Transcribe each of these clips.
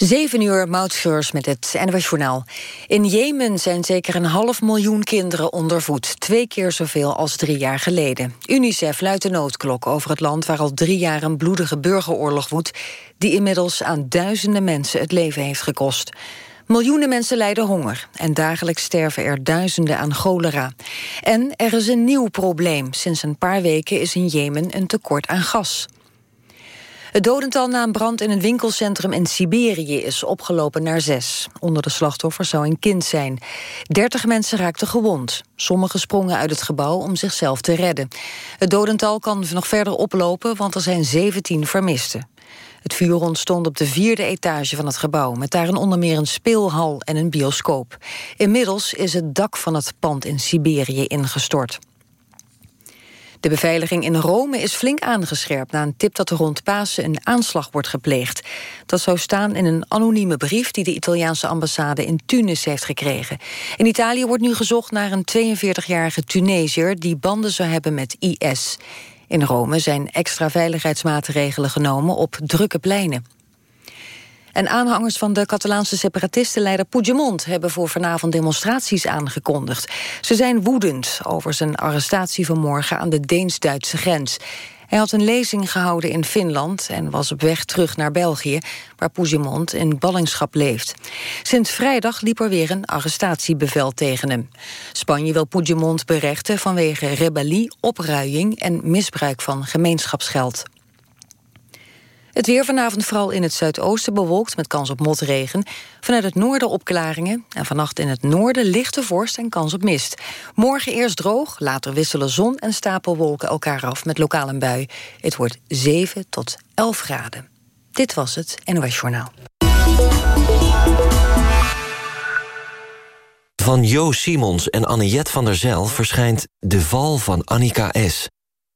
7 uur, Moutscheurs met het NWS Journaal. In Jemen zijn zeker een half miljoen kinderen onder voet. Twee keer zoveel als drie jaar geleden. UNICEF luidt de noodklok over het land... waar al drie jaar een bloedige burgeroorlog woedt... die inmiddels aan duizenden mensen het leven heeft gekost. Miljoenen mensen lijden honger en dagelijks sterven er duizenden aan cholera. En er is een nieuw probleem. Sinds een paar weken is in Jemen een tekort aan gas. Het dodental na een brand in een winkelcentrum in Siberië is opgelopen naar zes. Onder de slachtoffers zou een kind zijn. Dertig mensen raakten gewond. Sommigen sprongen uit het gebouw om zichzelf te redden. Het dodental kan nog verder oplopen, want er zijn 17 vermisten. Het vuur ontstond op de vierde etage van het gebouw... met daarin onder meer een speelhal en een bioscoop. Inmiddels is het dak van het pand in Siberië ingestort. De beveiliging in Rome is flink aangescherpt... na een tip dat er rond Pasen een aanslag wordt gepleegd. Dat zou staan in een anonieme brief... die de Italiaanse ambassade in Tunis heeft gekregen. In Italië wordt nu gezocht naar een 42-jarige Tunesiër... die banden zou hebben met IS. In Rome zijn extra veiligheidsmaatregelen genomen op drukke pleinen. En aanhangers van de Catalaanse separatistenleider Puigdemont... hebben voor vanavond demonstraties aangekondigd. Ze zijn woedend over zijn arrestatie vanmorgen aan de Deens-Duitse grens. Hij had een lezing gehouden in Finland en was op weg terug naar België... waar Puigdemont in ballingschap leeft. Sinds vrijdag liep er weer een arrestatiebevel tegen hem. Spanje wil Puigdemont berechten vanwege rebellie, opruiing... en misbruik van gemeenschapsgeld. Het weer vanavond vooral in het zuidoosten bewolkt met kans op motregen. Vanuit het noorden opklaringen. En vannacht in het noorden lichte vorst en kans op mist. Morgen eerst droog, later wisselen zon en stapelwolken elkaar af met lokaal een bui. Het wordt 7 tot 11 graden. Dit was het NOS Journaal. Van Jo Simons en Anniette van der Zijl verschijnt De Val van Annika S.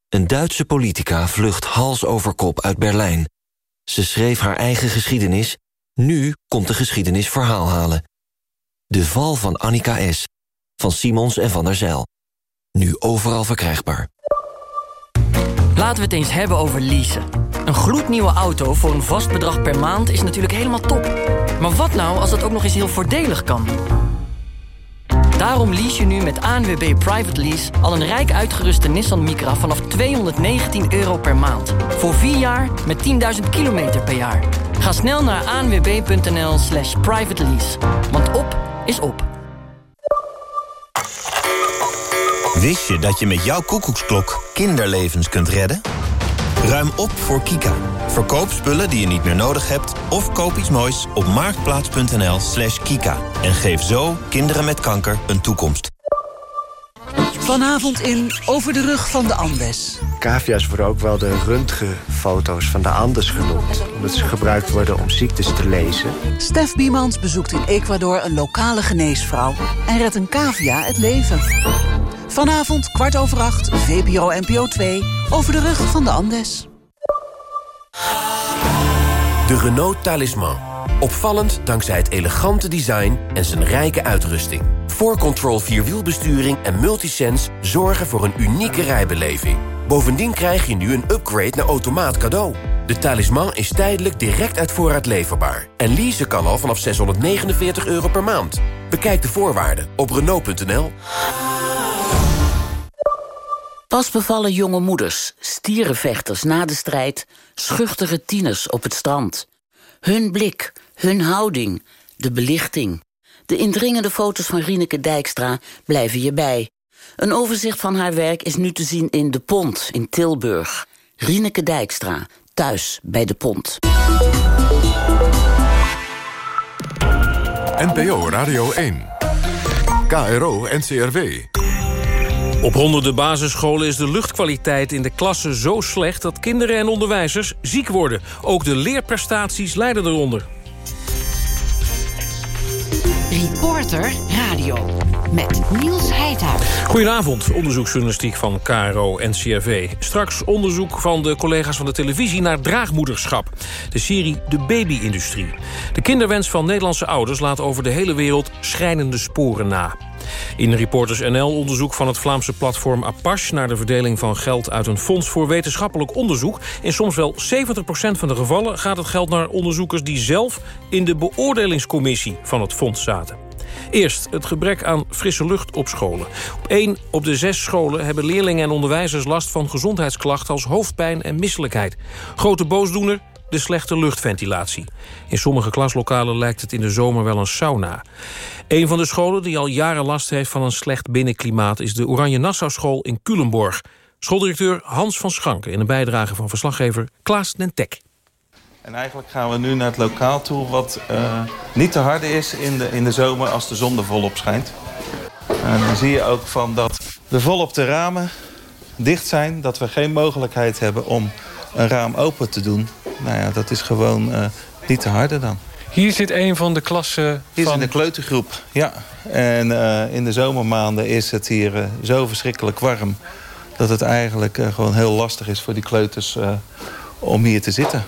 Een Duitse politica vlucht hals over kop uit Berlijn. Ze schreef haar eigen geschiedenis. Nu komt de geschiedenis verhaal halen. De val van Annika S. Van Simons en van der Zijl. Nu overal verkrijgbaar. Laten we het eens hebben over leasen. Een gloednieuwe auto voor een vast bedrag per maand is natuurlijk helemaal top. Maar wat nou als dat ook nog eens heel voordelig kan? Daarom lease je nu met ANWB Private Lease al een rijk uitgeruste Nissan Micra vanaf 219 euro per maand. Voor 4 jaar met 10.000 kilometer per jaar. Ga snel naar anwb.nl slash private lease. Want op is op. Wist je dat je met jouw koekoeksklok kinderlevens kunt redden? Ruim op voor Kika. Verkoop spullen die je niet meer nodig hebt... of koop iets moois op marktplaats.nl slash kika. En geef zo kinderen met kanker een toekomst. Vanavond in Over de Rug van de Andes. Cavia's worden ook wel de röntgenfoto's van de Andes genoemd. Omdat ze gebruikt worden om ziektes te lezen. Stef Biemans bezoekt in Ecuador een lokale geneesvrouw... en redt een cavia het leven. Vanavond kwart over acht, VPRO NPO 2, Over de Rug van de Andes. De Renault Talisman. Opvallend dankzij het elegante design en zijn rijke uitrusting. 4Control Vierwielbesturing en Multisense zorgen voor een unieke rijbeleving. Bovendien krijg je nu een upgrade naar automaat cadeau. De talisman is tijdelijk direct uit voorraad leverbaar. En leasen kan al vanaf 649 euro per maand. Bekijk de voorwaarden op Renault.nl. Pas bevallen jonge moeders, stierenvechters na de strijd... schuchtere tieners op het strand. Hun blik, hun houding, de belichting. De indringende foto's van Rieneke Dijkstra blijven je bij. Een overzicht van haar werk is nu te zien in De Pont in Tilburg. Rieneke Dijkstra, thuis bij De Pont. NPO Radio 1. KRO NCRW. Op honderden basisscholen is de luchtkwaliteit in de klassen zo slecht... dat kinderen en onderwijzers ziek worden. Ook de leerprestaties lijden eronder. Reporter Radio met Niels Heidhuis. Goedenavond, onderzoeksjournalistiek van KRO en CRV. Straks onderzoek van de collega's van de televisie naar draagmoederschap. De serie De Baby-industrie. De kinderwens van Nederlandse ouders laat over de hele wereld schrijnende sporen na. In Reporters NL onderzoek van het Vlaamse platform Apache... naar de verdeling van geld uit een fonds voor wetenschappelijk onderzoek. In soms wel 70% van de gevallen gaat het geld naar onderzoekers... die zelf in de beoordelingscommissie van het fonds zaten. Eerst het gebrek aan frisse lucht op scholen. Op één op de zes scholen hebben leerlingen en onderwijzers last van gezondheidsklachten als hoofdpijn en misselijkheid. Grote boosdoener, de slechte luchtventilatie. In sommige klaslokalen lijkt het in de zomer wel een sauna. Een van de scholen die al jaren last heeft van een slecht binnenklimaat... is de Oranje Nassau School in Culemborg. Schooldirecteur Hans van Schanken in een bijdrage van verslaggever Klaas Dentek. En eigenlijk gaan we nu naar het lokaal toe wat uh, niet te harde is in de, in de zomer als de zon er volop schijnt. En dan zie je ook van dat de volop de ramen dicht zijn. Dat we geen mogelijkheid hebben om een raam open te doen. Nou ja, dat is gewoon uh, niet te harde dan. Hier zit een van de klassen Hier van... is in de kleutergroep, ja. En uh, in de zomermaanden is het hier uh, zo verschrikkelijk warm... dat het eigenlijk gewoon heel lastig is voor die kleuters om hier te zitten.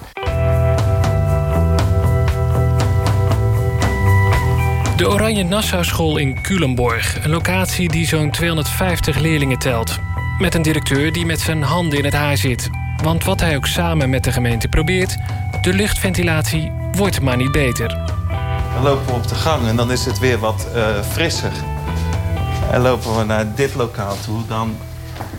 De Oranje Nassau School in Culemborg. Een locatie die zo'n 250 leerlingen telt. Met een directeur die met zijn handen in het haar zit. Want wat hij ook samen met de gemeente probeert... de luchtventilatie wordt maar niet beter. Dan lopen we op de gang en dan is het weer wat uh, frisser. En lopen we naar dit lokaal toe, dan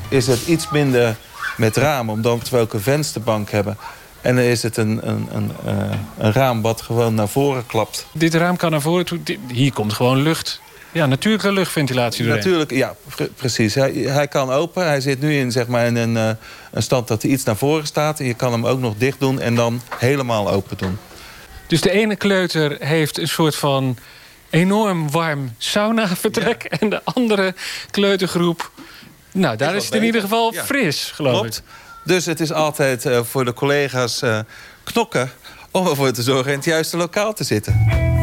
is het iets minder met ramen... omdat we ook een vensterbank hebben... En dan is het een, een, een, uh, een, raam wat gewoon naar voren klapt. Dit raam kan naar voren toe. Hier komt gewoon lucht. Ja, natuurlijke luchtventilatie doorheen. Natuurlijk, ja, precies. Hij, hij kan open. Hij zit nu in, zeg maar, in een, uh, een stand dat hij iets naar voren staat. En je kan hem ook nog dicht doen en dan helemaal open doen. Dus de ene kleuter heeft een soort van enorm warm sauna-vertrek... Ja. en de andere kleutergroep... Nou, daar is, is het in ieder geval ja. fris, geloof Klopt. ik. Dus het is altijd uh, voor de collega's uh, knokken om ervoor te zorgen in het juiste lokaal te zitten.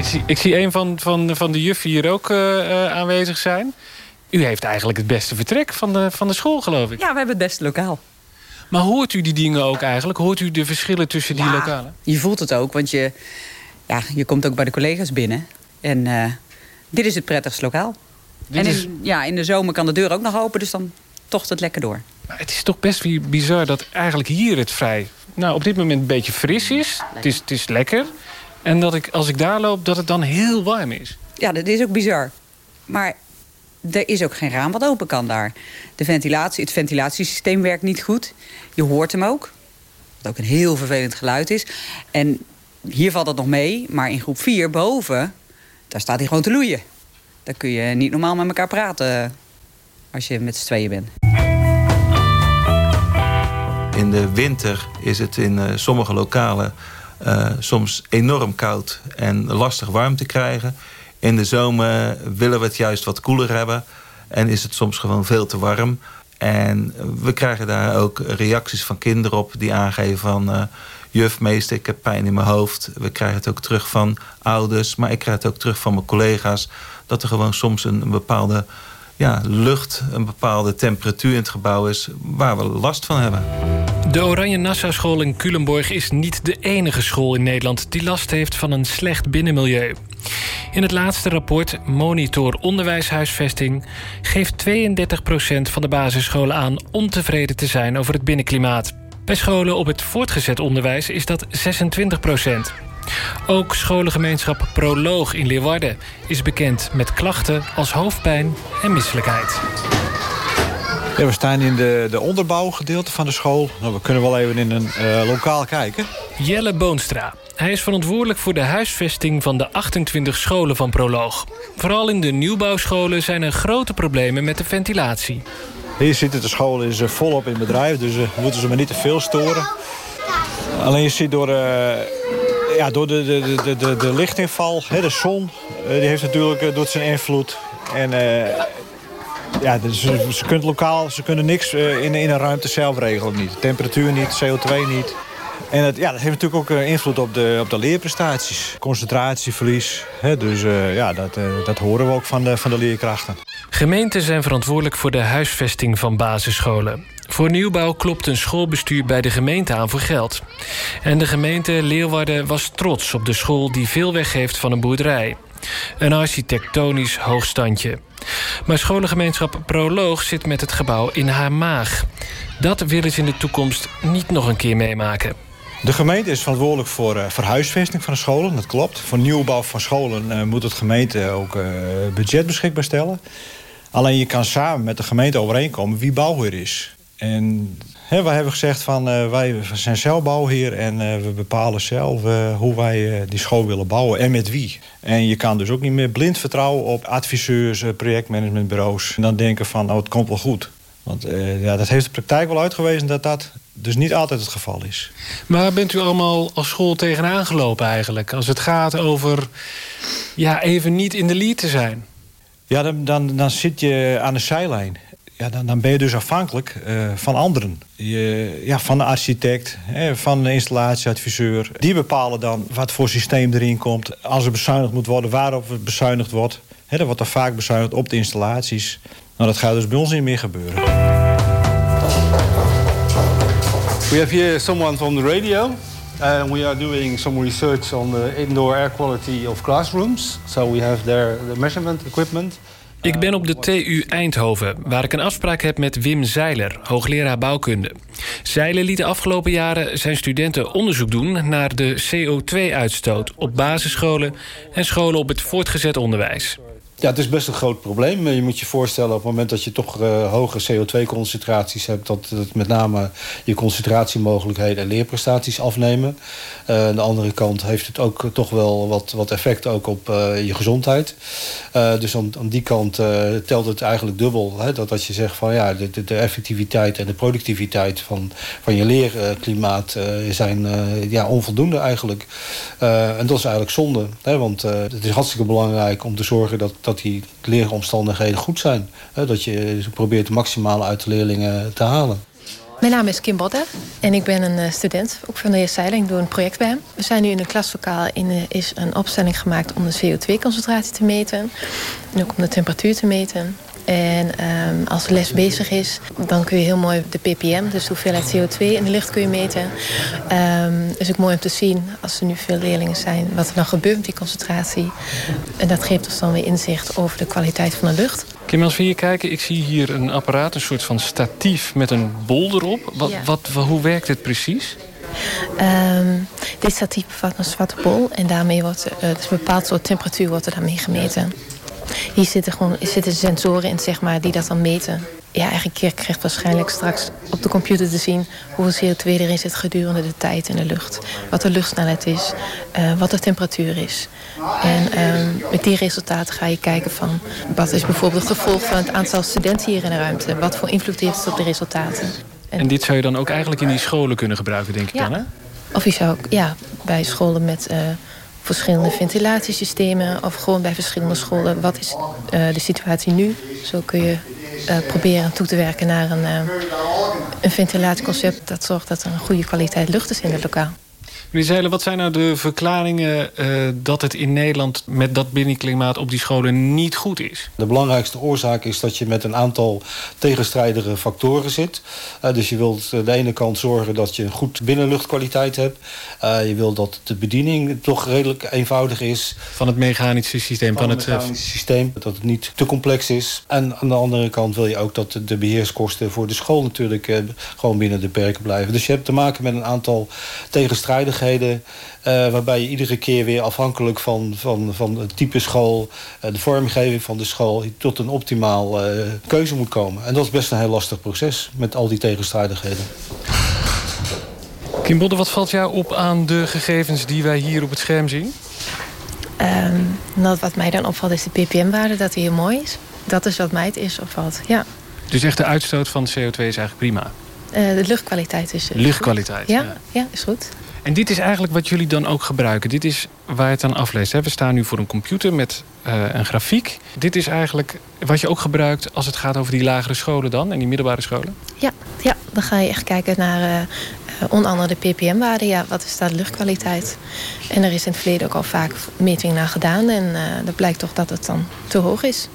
Ik zie, ik zie een van, van, van de juffen hier ook uh, aanwezig zijn. U heeft eigenlijk het beste vertrek van de, van de school, geloof ik. Ja, we hebben het beste lokaal. Maar hoort u die dingen ook eigenlijk? Hoort u de verschillen tussen die ja, lokalen? Je voelt het ook, want je, ja, je komt ook bij de collega's binnen. En uh, dit is het prettigste lokaal. Dit en in, is... ja, in de zomer kan de deur ook nog open, dus dan tocht het lekker door. Maar het is toch best bizar dat eigenlijk hier het vrij... nou, op dit moment een beetje fris is. Het is, het is lekker. En dat ik, als ik daar loop, dat het dan heel warm is. Ja, dat is ook bizar. Maar er is ook geen raam wat open kan daar. De ventilatie, het ventilatiesysteem werkt niet goed. Je hoort hem ook. Wat ook een heel vervelend geluid is. En hier valt dat nog mee. Maar in groep 4 boven, daar staat hij gewoon te loeien. Daar kun je niet normaal met elkaar praten als je met z'n tweeën bent. In de winter is het in uh, sommige lokalen soms enorm koud en lastig warm te krijgen. In de zomer willen we het juist wat koeler hebben. En is het soms gewoon veel te warm. En we krijgen daar ook reacties van kinderen op die aangeven van... Uh, juf, meester, ik heb pijn in mijn hoofd. We krijgen het ook terug van ouders, maar ik krijg het ook terug van mijn collega's... dat er gewoon soms een bepaalde ja, lucht, een bepaalde temperatuur in het gebouw is... waar we last van hebben. De Oranje Nassau School in Culemborg is niet de enige school in Nederland... die last heeft van een slecht binnenmilieu. In het laatste rapport Monitor Onderwijshuisvesting... geeft 32% van de basisscholen aan ontevreden te zijn over het binnenklimaat. Bij scholen op het voortgezet onderwijs is dat 26 ook scholengemeenschap Proloog in Leeuwarden is bekend met klachten als hoofdpijn en misselijkheid. Ja, we staan in de, de onderbouwgedeelte van de school. Nou, we kunnen wel even in een uh, lokaal kijken. Jelle Boonstra. Hij is verantwoordelijk voor de huisvesting van de 28 scholen van Proloog. Vooral in de nieuwbouwscholen zijn er grote problemen met de ventilatie. Hier zit het, de school is volop in bedrijf, dus we moeten ze maar niet te veel storen. Alleen je ziet door, uh, ja, door de, de, de, de, de lichtinval, hè, de zon, uh, die heeft natuurlijk uh, doet zijn invloed. En ja, dus ze, lokaal, ze kunnen niks in, in een ruimte zelf regelen niet. Temperatuur niet, CO2 niet. En het, ja, dat heeft natuurlijk ook invloed op de, op de leerprestaties. Concentratieverlies. Hè, dus ja, dat, dat horen we ook van de, van de leerkrachten. Gemeenten zijn verantwoordelijk voor de huisvesting van basisscholen. Voor nieuwbouw klopt een schoolbestuur bij de gemeente aan voor geld. En de gemeente Leeuwarden was trots op de school die veel weggeeft van een boerderij. Een architectonisch hoogstandje. Maar scholengemeenschap Proloog zit met het gebouw in haar maag. Dat willen ze in de toekomst niet nog een keer meemaken. De gemeente is verantwoordelijk voor uh, verhuisvesting van de scholen, dat klopt. Voor nieuwbouw van scholen uh, moet het gemeente ook uh, budget beschikbaar stellen. Alleen je kan samen met de gemeente overeenkomen wie bouwheer is. En hè, wij hebben gezegd van wij zijn zelf bouwheer en we bepalen zelf hoe wij die school willen bouwen en met wie. En je kan dus ook niet meer blind vertrouwen op adviseurs, projectmanagementbureaus. En dan denken van oh, het komt wel goed. Want ja, dat heeft de praktijk wel uitgewezen dat dat dus niet altijd het geval is. Maar bent u allemaal als school tegenaan gelopen eigenlijk? Als het gaat over ja, even niet in de lead te zijn? Ja, dan, dan, dan zit je aan de zijlijn. Ja, dan, ben je dus afhankelijk uh, van anderen. Je, ja, van de architect, hè, van de installatieadviseur. Die bepalen dan wat voor systeem erin komt. Als er bezuinigd moet worden, waarop het bezuinigd wordt. Hè, er wordt er vaak bezuinigd op de installaties. Nou, dat gaat dus bij ons niet meer gebeuren. We have here someone from the radio. And we are doing some research on the indoor air quality of classrooms. So we have there the measurement equipment. Ik ben op de TU Eindhoven, waar ik een afspraak heb met Wim Zeiler, hoogleraar bouwkunde. Zeiler liet de afgelopen jaren zijn studenten onderzoek doen naar de CO2-uitstoot op basisscholen en scholen op het voortgezet onderwijs. Ja, het is best een groot probleem. Je moet je voorstellen op het moment dat je toch uh, hoge CO2-concentraties hebt... Dat, dat met name je concentratiemogelijkheden en leerprestaties afnemen. Uh, aan de andere kant heeft het ook toch wel wat, wat effect ook op je gezondheid. dus aan, aan, die kant telt het eigenlijk dubbel. Hè, dat, dat je zegt van ja, de, de, effectiviteit en de productiviteit van, van je leerklimaat... zijn ja, onvoldoende eigenlijk. en dat is eigenlijk zonde. Hè, want het is hartstikke belangrijk om te zorgen dat dat die leeromstandigheden goed zijn. Dat je probeert het maximale uit de leerlingen te halen. Mijn naam is Kim Bodder en ik ben een eh, student, ook van de heer Seiling, doe een project bij hem. We zijn nu in een klaslokaal en er is een opstelling gemaakt om de CO2-concentratie te meten. En ook om de temperatuur te meten. En um, als de les bezig is, dan kun je heel mooi de ppm, dus de hoeveelheid CO2 in de lucht kun je meten. Um, is ook mooi om te zien, als er nu veel leerlingen zijn, wat er dan gebeurt met die concentratie. En dat geeft ons dan weer inzicht over de kwaliteit van de lucht. Kim, als we hier kijken, ik zie hier een apparaat, een soort van statief met een bol erop. Wat, Ja. wat, hoe werkt het precies? Um, dit statief bevat een zwarte bol en daarmee wordt uh, dus een bepaald soort temperatuur wordt er daarmee gemeten. Hier zitten gewoon zitten sensoren in, zeg maar, die dat dan meten. Ja, eigenlijk je krijgt waarschijnlijk straks op de computer te zien hoeveel CO2 erin zit gedurende de tijd in de lucht. Wat de luchtsnelheid is, uh, wat de temperatuur is. En um, met die resultaten ga je kijken van wat is bijvoorbeeld het gevolg van het aantal studenten hier in de ruimte. Wat voor invloed heeft het op de resultaten. En dit zou je dan ook eigenlijk in die scholen kunnen gebruiken, denk ik Ja. dan, hè? Of je zou ook ja, bij scholen met uh, verschillende ventilatiesystemen... of gewoon bij verschillende scholen, wat is uh, de situatie nu? Zo kun je uh, proberen toe te werken naar een, uh, een ventilatieconcept... dat zorgt dat er een goede kwaliteit lucht is in het lokaal. Meneer Zeilen, wat zijn nou de verklaringen uh, dat het in Nederland... met dat binnenklimaat op die scholen niet goed is? De belangrijkste oorzaak is dat je met een aantal tegenstrijdige factoren zit. Uh, dus je wilt aan de ene kant zorgen dat je een goed binnenluchtkwaliteit hebt. Uh, je wil dat de bediening toch redelijk eenvoudig is. Van het mechanische systeem. Van, van het mechanische systeem. Dat het niet te complex is. En aan de andere kant wil je ook dat de beheerskosten voor de school natuurlijk gewoon binnen de perken blijven. Dus je hebt te maken met een aantal Uh, waarbij je iedere keer weer afhankelijk van, van, van het type school... Uh, de vormgeving van de school... tot een optimaal uh, keuze moet komen. En dat is best een heel lastig proces met al die tegenstrijdigheden. Kim Bodde, wat valt jou op aan de gegevens die wij hier op het scherm zien? Um, nou, wat mij dan opvalt is de ppm-waarde, dat die heel mooi is. Dat is wat mij het eerst opvalt, ja. Dus echt de uitstoot van CO2 is eigenlijk prima? de luchtkwaliteit is... Luchtkwaliteit, ja. ja. Ja, is goed. En dit is eigenlijk wat jullie dan ook gebruiken. Dit is waar je het aan afleest. Hè? We staan nu voor een computer met uh, een grafiek. Dit is eigenlijk wat je ook gebruikt als het gaat over die lagere scholen dan... en die middelbare scholen? Ja, ja dan ga je echt kijken naar uh, onder andere de ppm-waarde. Ja, wat is daar de luchtkwaliteit? En er is in het verleden ook al vaak metingen naar gedaan. En uh, dat blijkt toch dat het dan te hoog is.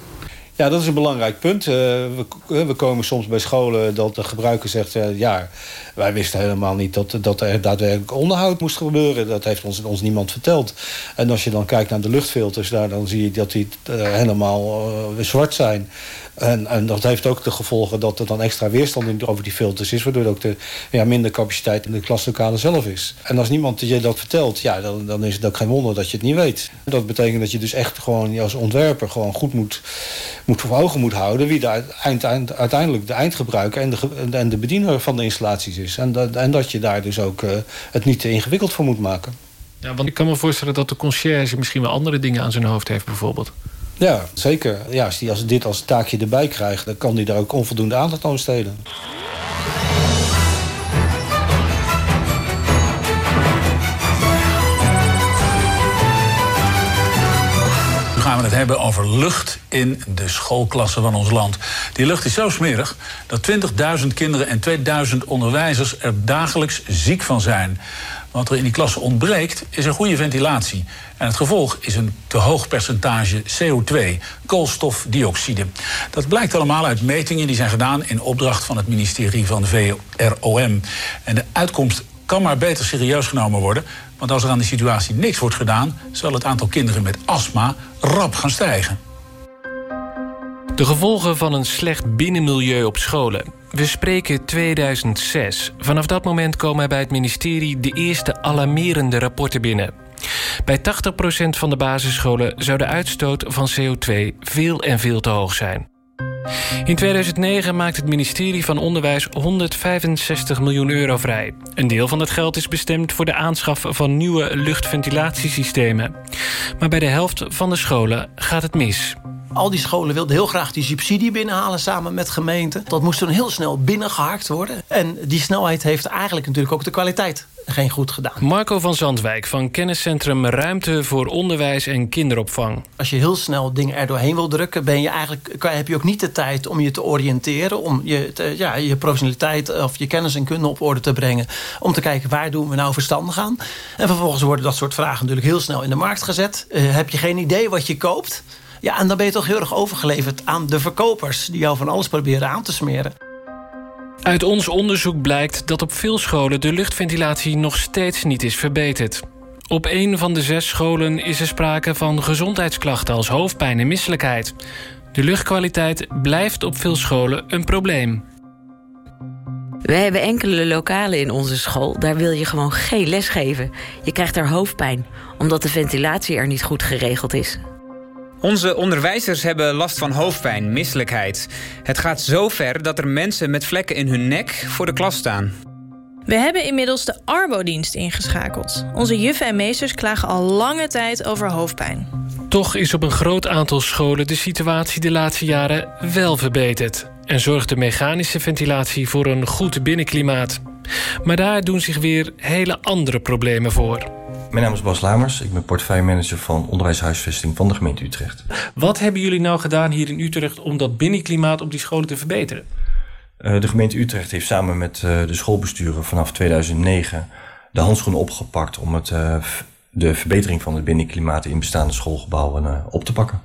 Ja, dat is een belangrijk punt. Uh, we, we, komen soms bij scholen dat de gebruiker zegt... Uh, ja, wij wisten helemaal niet dat, dat er daadwerkelijk onderhoud moest gebeuren. Dat heeft ons, ons niemand verteld. En als je dan kijkt naar de luchtfilters... Daar, dan zie je dat die helemaal zwart zijn. En, en, dat heeft ook de gevolgen dat er dan extra weerstand over die filters is... waardoor ook de, ja, minder capaciteit in de klaslokalen zelf is. En als niemand je dat vertelt, ja, dan, dan is het ook geen wonder dat je het niet weet. Dat betekent dat je dus echt gewoon als ontwerper... gewoon goed moet, moet voor ogen moet houden... wie de eind, eind, uiteindelijk de eindgebruiker en de, en de bediener van de installaties is. En dat, en dat je daar dus ook uh, het niet te ingewikkeld voor moet maken. Ja, want ik kan me voorstellen dat de conciërge misschien wel andere dingen aan zijn hoofd heeft bijvoorbeeld. Ja, zeker. Ja, als hij als dit als taakje erbij krijgt... dan kan hij daar ook onvoldoende aandacht aan besteden. Nu gaan we het hebben over lucht in de schoolklassen van ons land. Die lucht is zo smerig dat 20.000 kinderen en 2000 onderwijzers er dagelijks ziek van zijn. Wat er in die klassen ontbreekt, is een goede ventilatie. En het gevolg is een te hoog percentage CO2, koolstofdioxide. Dat blijkt allemaal uit metingen die zijn gedaan in opdracht van het ministerie van VROM. En de uitkomst kan maar beter serieus genomen worden. Want als er aan de situatie niks wordt gedaan, zal het aantal kinderen met astma rap gaan stijgen. De gevolgen van een slecht binnenmilieu op scholen. We spreken 2006. Vanaf dat moment komen er bij het ministerie de eerste alarmerende rapporten binnen. Bij 80% van de basisscholen zou de uitstoot van CO2 veel en veel te hoog zijn. In 2009 maakt het ministerie van Onderwijs 165 miljoen euro vrij. Een deel van dat geld is bestemd voor de aanschaf van nieuwe luchtventilatiesystemen. Maar bij de helft van de scholen gaat het mis. Al die scholen wilden heel graag die subsidie binnenhalen samen met gemeenten. Dat moest toen heel snel binnengehakt worden. En die snelheid heeft eigenlijk natuurlijk ook de kwaliteit geen goed gedaan. Marco van Zandwijk van kenniscentrum Ruimte voor Onderwijs en Kinderopvang. Als je heel snel dingen er doorheen wil drukken... Ben je eigenlijk, heb je ook niet de tijd om je te oriënteren... om je, te, ja, je professionaliteit of je kennis en kunde op orde te brengen... om te kijken waar doen we nou verstandig aan. En vervolgens worden dat soort vragen natuurlijk heel snel in de markt gezet. Uh, heb je geen idee wat je koopt... Ja, en dan ben je toch heel erg overgeleverd aan de verkopers... die jou van alles proberen aan te smeren. Uit ons onderzoek blijkt dat op veel scholen de luchtventilatie nog steeds niet is verbeterd. Op een van de zes scholen is er sprake van gezondheidsklachten als hoofdpijn en misselijkheid. De luchtkwaliteit blijft op veel scholen een probleem. We hebben enkele lokalen in onze school. Daar wil je gewoon geen les geven. Je krijgt daar hoofdpijn, omdat de ventilatie er niet goed geregeld is. Onze onderwijzers hebben last van hoofdpijn, misselijkheid. Het gaat zo ver dat er mensen met vlekken in hun nek voor de klas staan. We hebben inmiddels de Arbodienst ingeschakeld. Onze juffen en meesters klagen al lange tijd over hoofdpijn. Toch is op een groot aantal scholen de situatie de laatste jaren wel verbeterd. En zorgt de mechanische ventilatie voor een goed binnenklimaat. Maar daar doen zich weer hele andere problemen voor. Mijn naam is Bas Lamers. Ik ben portefeuillemanager van onderwijshuisvesting van de gemeente Utrecht. Wat hebben jullie nou gedaan hier in Utrecht om dat binnenklimaat op die scholen te verbeteren? Uh, de gemeente Utrecht heeft samen met uh, de schoolbesturen vanaf 2009 de handschoenen opgepakt om het, uh, de verbetering van het binnenklimaat in bestaande schoolgebouwen op te pakken.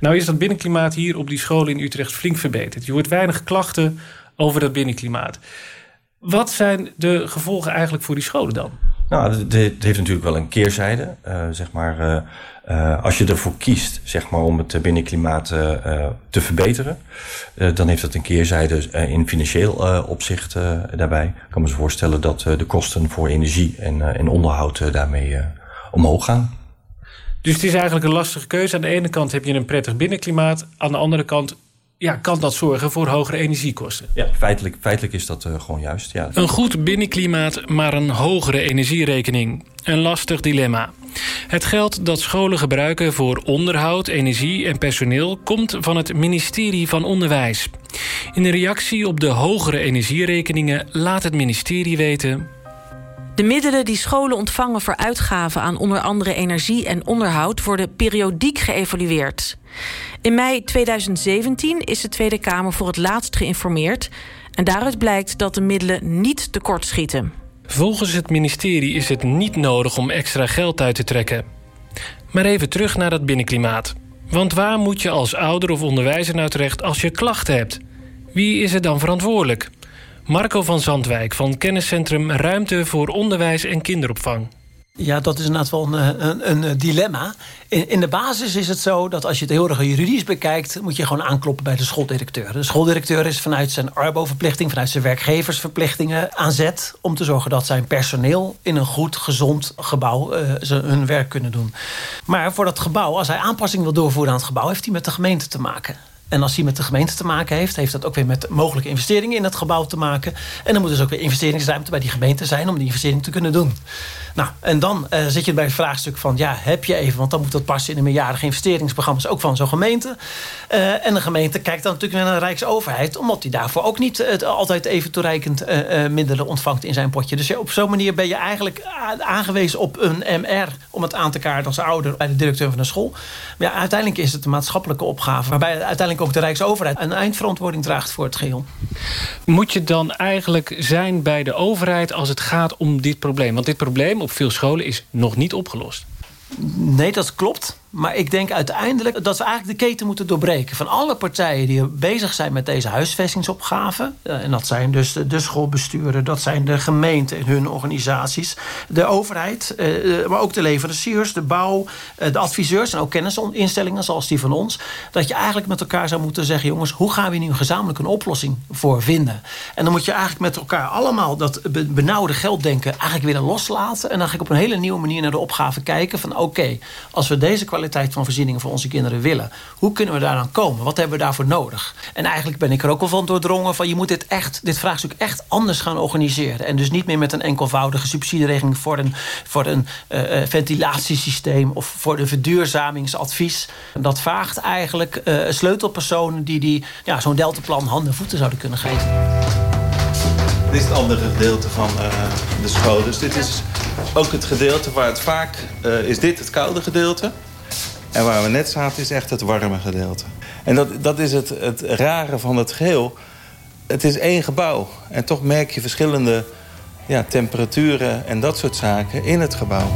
Nou is dat binnenklimaat hier op die scholen in Utrecht flink verbeterd. Je hoort weinig klachten over dat binnenklimaat. Wat zijn de gevolgen eigenlijk voor die scholen dan? Nou, het heeft natuurlijk wel een keerzijde. Uh, zeg maar, uh, uh, als je ervoor kiest zeg maar, om het binnenklimaat te verbeteren, dan heeft dat een keerzijde in financieel opzicht daarbij. Ik kan me zo voorstellen dat de kosten voor energie en, en onderhoud daarmee omhoog gaan. Dus het is eigenlijk een lastige keuze. Aan de ene kant heb je een prettig binnenklimaat, aan de andere kant ja, kan dat zorgen voor hogere energiekosten. Ja, feitelijk, feitelijk is dat uh, gewoon juist. Ja. Een goed binnenklimaat, maar een hogere energierekening. Een lastig dilemma. Het geld dat scholen gebruiken voor onderhoud, energie en personeel... komt van het ministerie van Onderwijs. In een reactie op de hogere energierekeningen laat het ministerie weten... De middelen die scholen ontvangen voor uitgaven aan onder andere energie en onderhoud worden periodiek geëvalueerd. In mei 2017 is de Tweede Kamer voor het laatst geïnformeerd en daaruit blijkt dat de middelen niet tekortschieten. Volgens het ministerie is het niet nodig om extra geld uit te trekken. Maar even terug naar dat binnenklimaat. Want waar moet je als ouder of onderwijzer nou terecht als je klachten hebt? Wie is er dan verantwoordelijk? Marco van Zandwijk van kenniscentrum Ruimte voor Onderwijs en Kinderopvang. Ja, dat is inderdaad wel een, een, een dilemma. In, in, de basis is het zo dat als je het heel erg juridisch bekijkt... moet je gewoon aankloppen bij de schooldirecteur. De schooldirecteur is vanuit zijn arbo-verplichting... vanuit zijn werkgeversverplichtingen aan zet... om te zorgen dat zijn personeel in een goed, gezond gebouw... Uh, hun werk kunnen doen. Maar voor dat gebouw, als hij aanpassing wil doorvoeren aan het gebouw... heeft hij met de gemeente te maken. En als hij met de gemeente te maken heeft... heeft dat ook weer met mogelijke investeringen in het gebouw te maken. En dan moet dus ook weer investeringsruimte bij die gemeente zijn... om die investering te kunnen doen. Nou, en dan uh, zit je bij het vraagstuk van... ja, heb je even, want dan moet dat passen in de meerjarige investeringsprogramma's... ook van zo'n gemeente. Uh, en de gemeente kijkt dan natuurlijk naar de Rijksoverheid... omdat die daarvoor ook niet uh, altijd even toereikend middelen ontvangt in zijn potje. Dus op zo'n manier ben je eigenlijk aangewezen op een MR... om het aan te kaarten als ouder bij de directeur van de school. Maar uiteindelijk is het een maatschappelijke opgave... waarbij uiteindelijk ook de Rijksoverheid een eindverantwoording draagt voor het geheel. Moet je dan eigenlijk zijn bij de overheid als het gaat om dit probleem? Want dit probleem op veel scholen is nog niet opgelost. Nee, dat klopt. Maar ik denk uiteindelijk dat we eigenlijk de keten moeten doorbreken. Van alle partijen die bezig zijn met deze huisvestingsopgave. Eh, en dat zijn dus de, schoolbesturen, dat zijn de gemeenten en hun organisaties. De overheid, eh, maar ook de leveranciers, de bouw, eh, de adviseurs... en ook kennisinstellingen zoals die van ons. Dat je eigenlijk met elkaar zou moeten zeggen... jongens, hoe gaan we nu gezamenlijk een oplossing voor vinden? En dan moet je eigenlijk met elkaar allemaal dat benauwde gelddenken... eigenlijk weer loslaten. En dan ga ik op een hele nieuwe manier naar de opgave kijken. Van oké, als we deze kwaliteit van voorzieningen voor onze kinderen willen. Hoe kunnen we daar dan komen? Wat hebben we daarvoor nodig? En eigenlijk ben ik er ook wel van doordrongen van je moet dit, echt, dit vraagstuk echt anders gaan organiseren. En dus niet meer met een enkelvoudige subsidieregeling voor een, voor een uh, ventilatiesysteem of voor de verduurzamingsadvies. Dat vraagt eigenlijk uh, sleutelpersonen die, die ja, zo'n deltaplan handen en voeten zouden kunnen geven. Dit is het andere gedeelte van uh, de school. Dus dit is ook het gedeelte waar het vaak... Uh, is dit het koude gedeelte. En waar we net zaten is echt het warme gedeelte. En dat, dat is het, het rare van het geheel. Het is één gebouw. En toch merk je verschillende ja, temperaturen en dat soort zaken in het gebouw.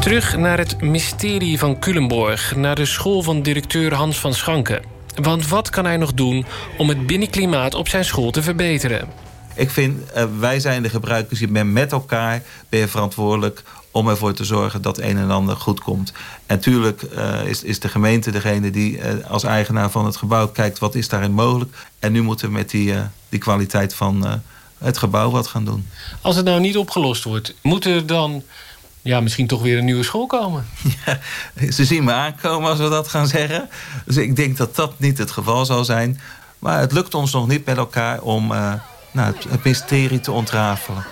Terug naar het mysterie van Culemborg. Naar de school van directeur Hans van Schanken. Want wat kan hij nog doen om het binnenklimaat op zijn school te verbeteren? Ik vind, uh, wij zijn de gebruikers. Je bent met elkaar ben je verantwoordelijk om ervoor te zorgen dat een en ander goed komt. En natuurlijk uh, is, is de gemeente degene die uh, als eigenaar van het gebouw kijkt... wat is daarin mogelijk. En nu moeten we met die, uh, die kwaliteit van het gebouw wat gaan doen. Als het nou niet opgelost wordt, moet er dan ja, misschien toch weer een nieuwe school komen? Ja, ze zien me aankomen als we dat gaan zeggen. Dus ik denk dat dat niet het geval zal zijn. Maar het lukt ons nog niet met elkaar om nou, het, het mysterie te ontrafelen.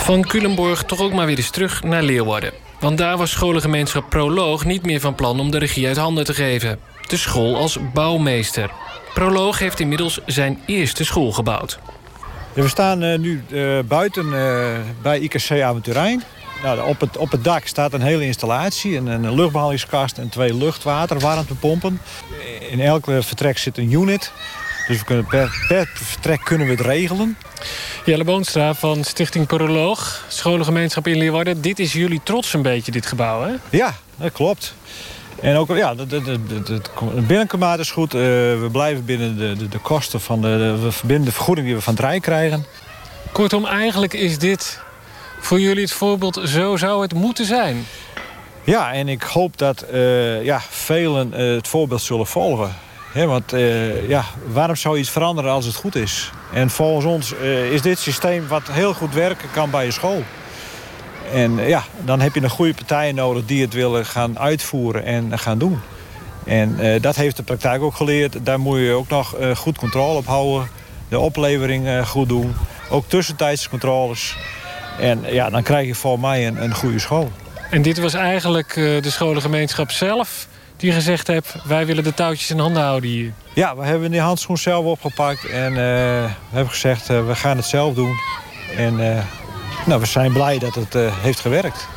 Van Culemborg toch ook maar weer eens terug naar Leeuwarden. Want daar was scholengemeenschap Proloog niet meer van plan om de regie uit handen te geven. De school als bouwmeester. Proloog heeft inmiddels zijn eerste school gebouwd. We staan uh, nu uh, buiten uh, bij IKC Avonturijn. Nou, op, het, op het dak staat een hele installatie. Een, een luchtbehandelingskast en twee luchtwaterwarmtepompen. In elk vertrek zit een unit. Dus we kunnen per, per vertrek kunnen we het regelen. Jelle Boonstra van Stichting Proloog, scholengemeenschap in Leeuwarden. Dit is jullie trots een beetje, dit gebouw, hè? Ja, dat klopt. En ook ja, het binnenklimaat is goed. Uh, we blijven binnen de, de, de kosten van de, de, binnen de vergoeding die we van het Rijk krijgen. Kortom, eigenlijk is dit voor jullie het voorbeeld. Zo zou het moeten zijn. Ja, en ik hoop dat uh, ja, velen uh, het voorbeeld zullen volgen. Want uh, ja, waarom zou iets veranderen als het goed is? En volgens ons uh, is dit systeem wat heel goed werken kan bij je school. En uh, ja, dan heb je een goede partij nodig die het willen gaan uitvoeren en gaan doen. En dat heeft de praktijk ook geleerd. Daar moet je ook nog goed controle op houden. De oplevering goed doen. Ook tussentijdse controles. En ja, dan krijg je voor mij een, een goede school. En dit was eigenlijk de scholengemeenschap zelf die gezegd hebt... wij willen de touwtjes in handen houden hier? Ja, we hebben die handschoen zelf opgepakt. En uh, we hebben gezegd, uh, we gaan het zelf doen. En uh, nou, we zijn blij dat het heeft gewerkt.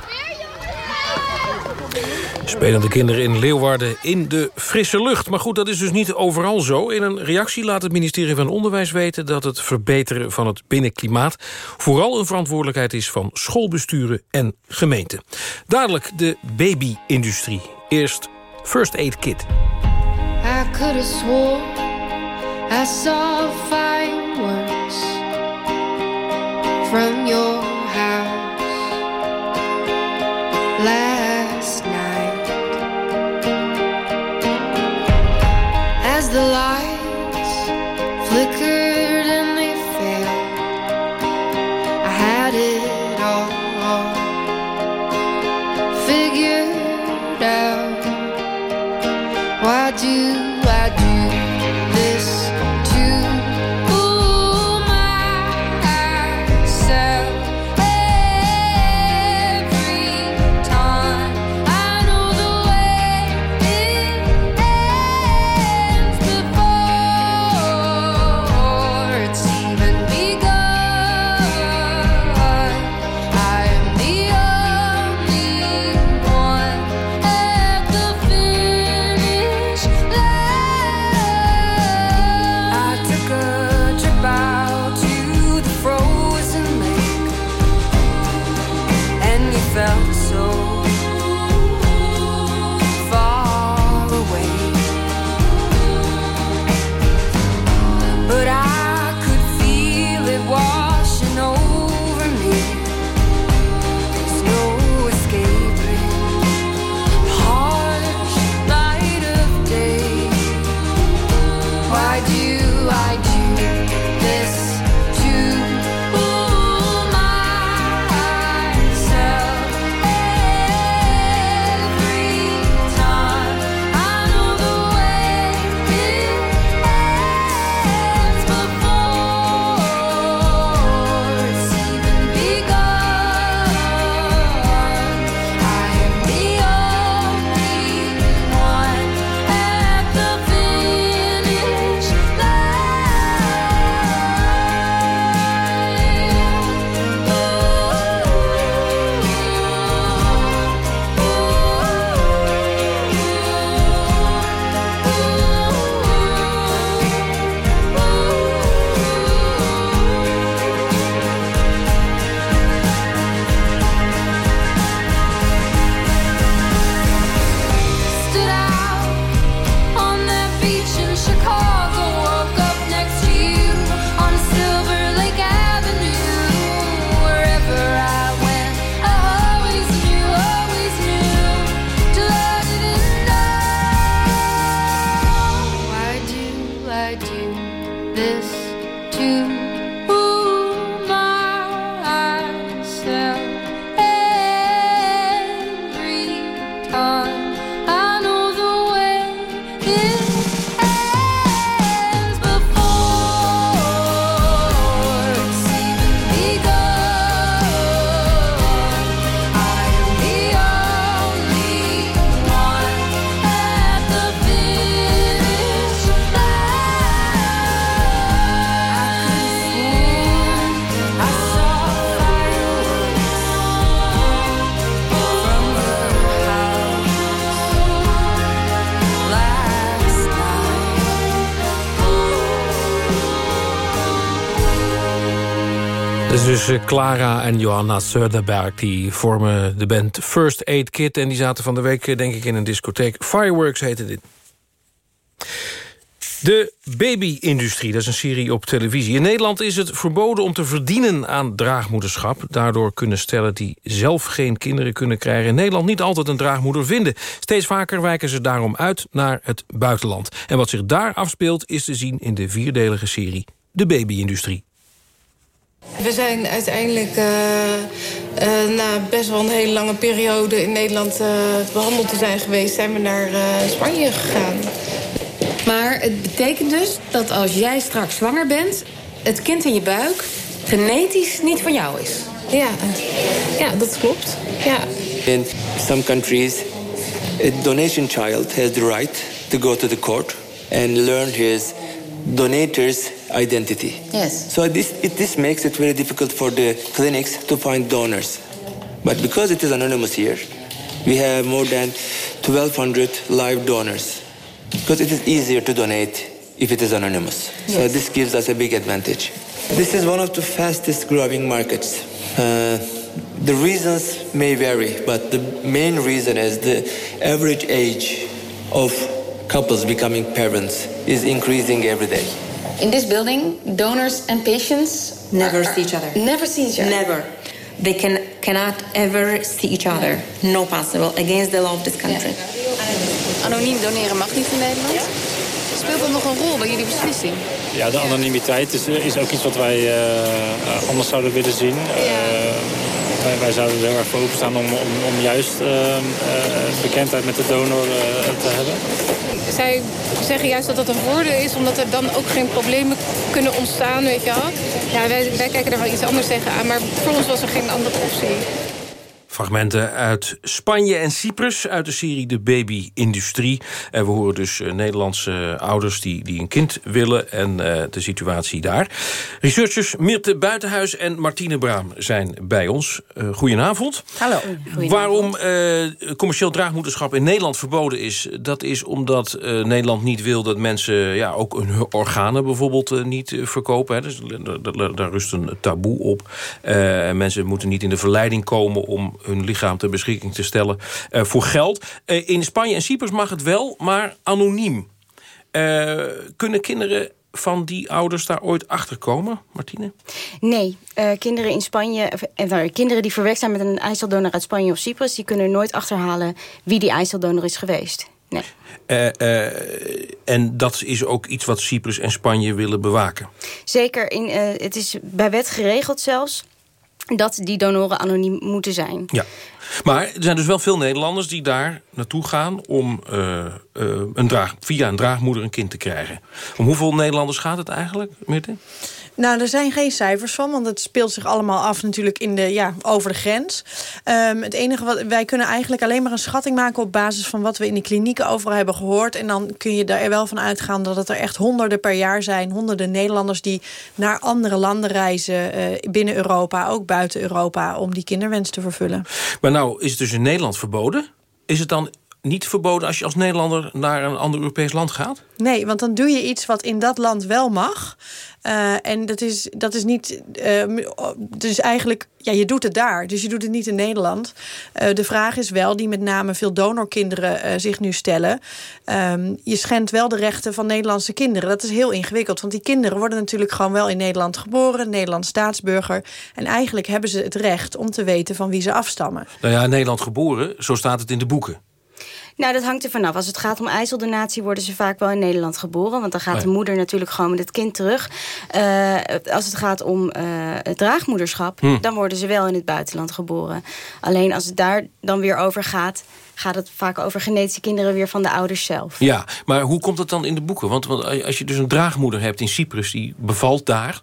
Spelende kinderen in Leeuwarden in de frisse lucht. Maar goed, dat is dus niet overal zo. In een reactie laat het ministerie van Onderwijs weten... dat het verbeteren van het binnenklimaat... vooral een verantwoordelijkheid is van schoolbesturen en gemeenten. Dadelijk de baby-industrie. Eerst First Aid Kit. I could have swore I saw fireworks from your house Is dus eh, Clara en Johanna Söderberg. Die vormen de band First Aid Kit. En die zaten van de week, eh, denk ik, in een discotheek. Fireworks heette dit. De baby-industrie, dat is een serie op televisie. In Nederland is het verboden om te verdienen aan draagmoederschap. Daardoor kunnen stellen die zelf geen kinderen kunnen krijgen... in Nederland niet altijd een draagmoeder vinden. Steeds vaker wijken ze daarom uit naar het buitenland. En wat zich daar afspeelt is te zien in de vierdelige serie De baby-industrie. We zijn uiteindelijk eh, eh, na best wel een hele lange periode in Nederland eh, behandeld te zijn geweest, zijn we naar eh, Spanje gegaan. Maar het betekent dus dat als jij straks zwanger bent... het kind in je buik genetisch niet van jou is. Ja, ja dat klopt. Ja. In some countries, a donation child has the right to go to the court and learn his donator's identity. Yes. So this, it, this makes it very difficult for the clinics to find donors. But because it is anonymous here, we have more than 1,200 live donors because it is easier to donate if it is anonymous. Yes. So this gives us a big advantage. This is one of the fastest growing markets. Uh, the reasons may vary, but the main reason is the average age of couples becoming parents is increasing every day. In this building, donors and patients Never see each other. Never see each other. Never. They can cannot ever see each other. No possible. Against the law of this country. Anoniem doneren mag niet in Nederland. Speelt dat nog een rol bij jullie beslissing? Ja, de anonimiteit is, is ook iets wat wij eh, anders zouden willen zien. Eh, wij, wij zouden er heel erg voor openstaan om, om, om juist eh, eh, bekendheid met de donor eh, te hebben. Zij zeggen juist dat dat een voordeel is, omdat er dan ook geen problemen kunnen ontstaan, weet je. Ja, wij, wij kijken er wel iets anders tegenaan, maar voor ons was er geen andere optie. Fragmenten uit Spanje en Cyprus uit de serie De Baby-industrie. En we horen dus eh, Nederlandse ouders die, die een kind willen... en eh, de situatie daar. Researchers Mirte Buitenhuis en Martine Braam zijn bij ons. Eh goedenavond. Hallo. Waarom commercieel draagmoederschap in Nederland verboden is... dat is omdat Nederland niet wil dat mensen ja, ook hun organen bijvoorbeeld niet verkopen. Hè. Dus, daar- rust een taboe op. En mensen moeten niet in de verleiding komen om hun lichaam ter beschikking te stellen eh, voor geld. Eh, in Spanje en Cyprus mag het wel, maar anoniem. Eh, kunnen kinderen van die ouders daar ooit achter komen, Martine? Nee, kinderen in Spanje, eh, nou, kinderen die verwekt zijn met een ijzeldonor uit Spanje of Cyprus, die kunnen nooit achterhalen wie die ijzeldonor is geweest. Nee. En dat is ook iets wat Cyprus en Spanje willen bewaken. Zeker, in, het is bij wet geregeld zelfs dat die donoren anoniem moeten zijn. Ja. Maar er zijn dus wel veel Nederlanders die daar naartoe gaan... om eh, eh, een draag, via een draagmoeder een kind te krijgen. Om hoeveel Nederlanders gaat het eigenlijk, Mirte? Nou, er zijn geen cijfers van, want het speelt zich allemaal af natuurlijk in de, ja, over de grens. Ehm, het enige wat wij kunnen eigenlijk alleen maar een schatting maken op basis van wat we in de klinieken overal hebben gehoord. En dan kun je er wel van uitgaan dat het er echt honderden per jaar zijn. Honderden Nederlanders die naar andere landen reizen eh, binnen Europa, ook buiten Europa, om die kinderwens te vervullen. Maar nou is het dus in Nederland verboden. Is het dan niet verboden als je als Nederlander naar een ander Europees land gaat? Nee, want dan doe je iets wat in dat land wel mag. Eh, en dat is, dat is niet. eh, dus eigenlijk, ja, je doet het daar. Dus je doet het niet in Nederland. Eh, de vraag is wel, die met name veel donorkinderen eh, zich nu stellen. Ehm, je schendt wel de rechten van Nederlandse kinderen. Dat is heel ingewikkeld. Want die kinderen worden natuurlijk gewoon wel in Nederland geboren, Nederlands staatsburger. En eigenlijk hebben ze het recht om te weten van wie ze afstammen. Nou ja, in Nederland geboren, zo staat het in de boeken. Nou, dat hangt er vanaf. Als het gaat om ijzeldonatie worden ze vaak wel in Nederland geboren. Want dan gaat Oh de moeder natuurlijk gewoon met het kind terug. Eh, als het gaat om eh, het draagmoederschap, Hm. dan worden ze wel in het buitenland geboren. Alleen als het daar dan weer over gaat, gaat het vaak over genetische kinderen weer van de ouders zelf. Ja, maar hoe komt het dan in de boeken? Want, want als je dus een draagmoeder hebt in Cyprus, die bevalt daar...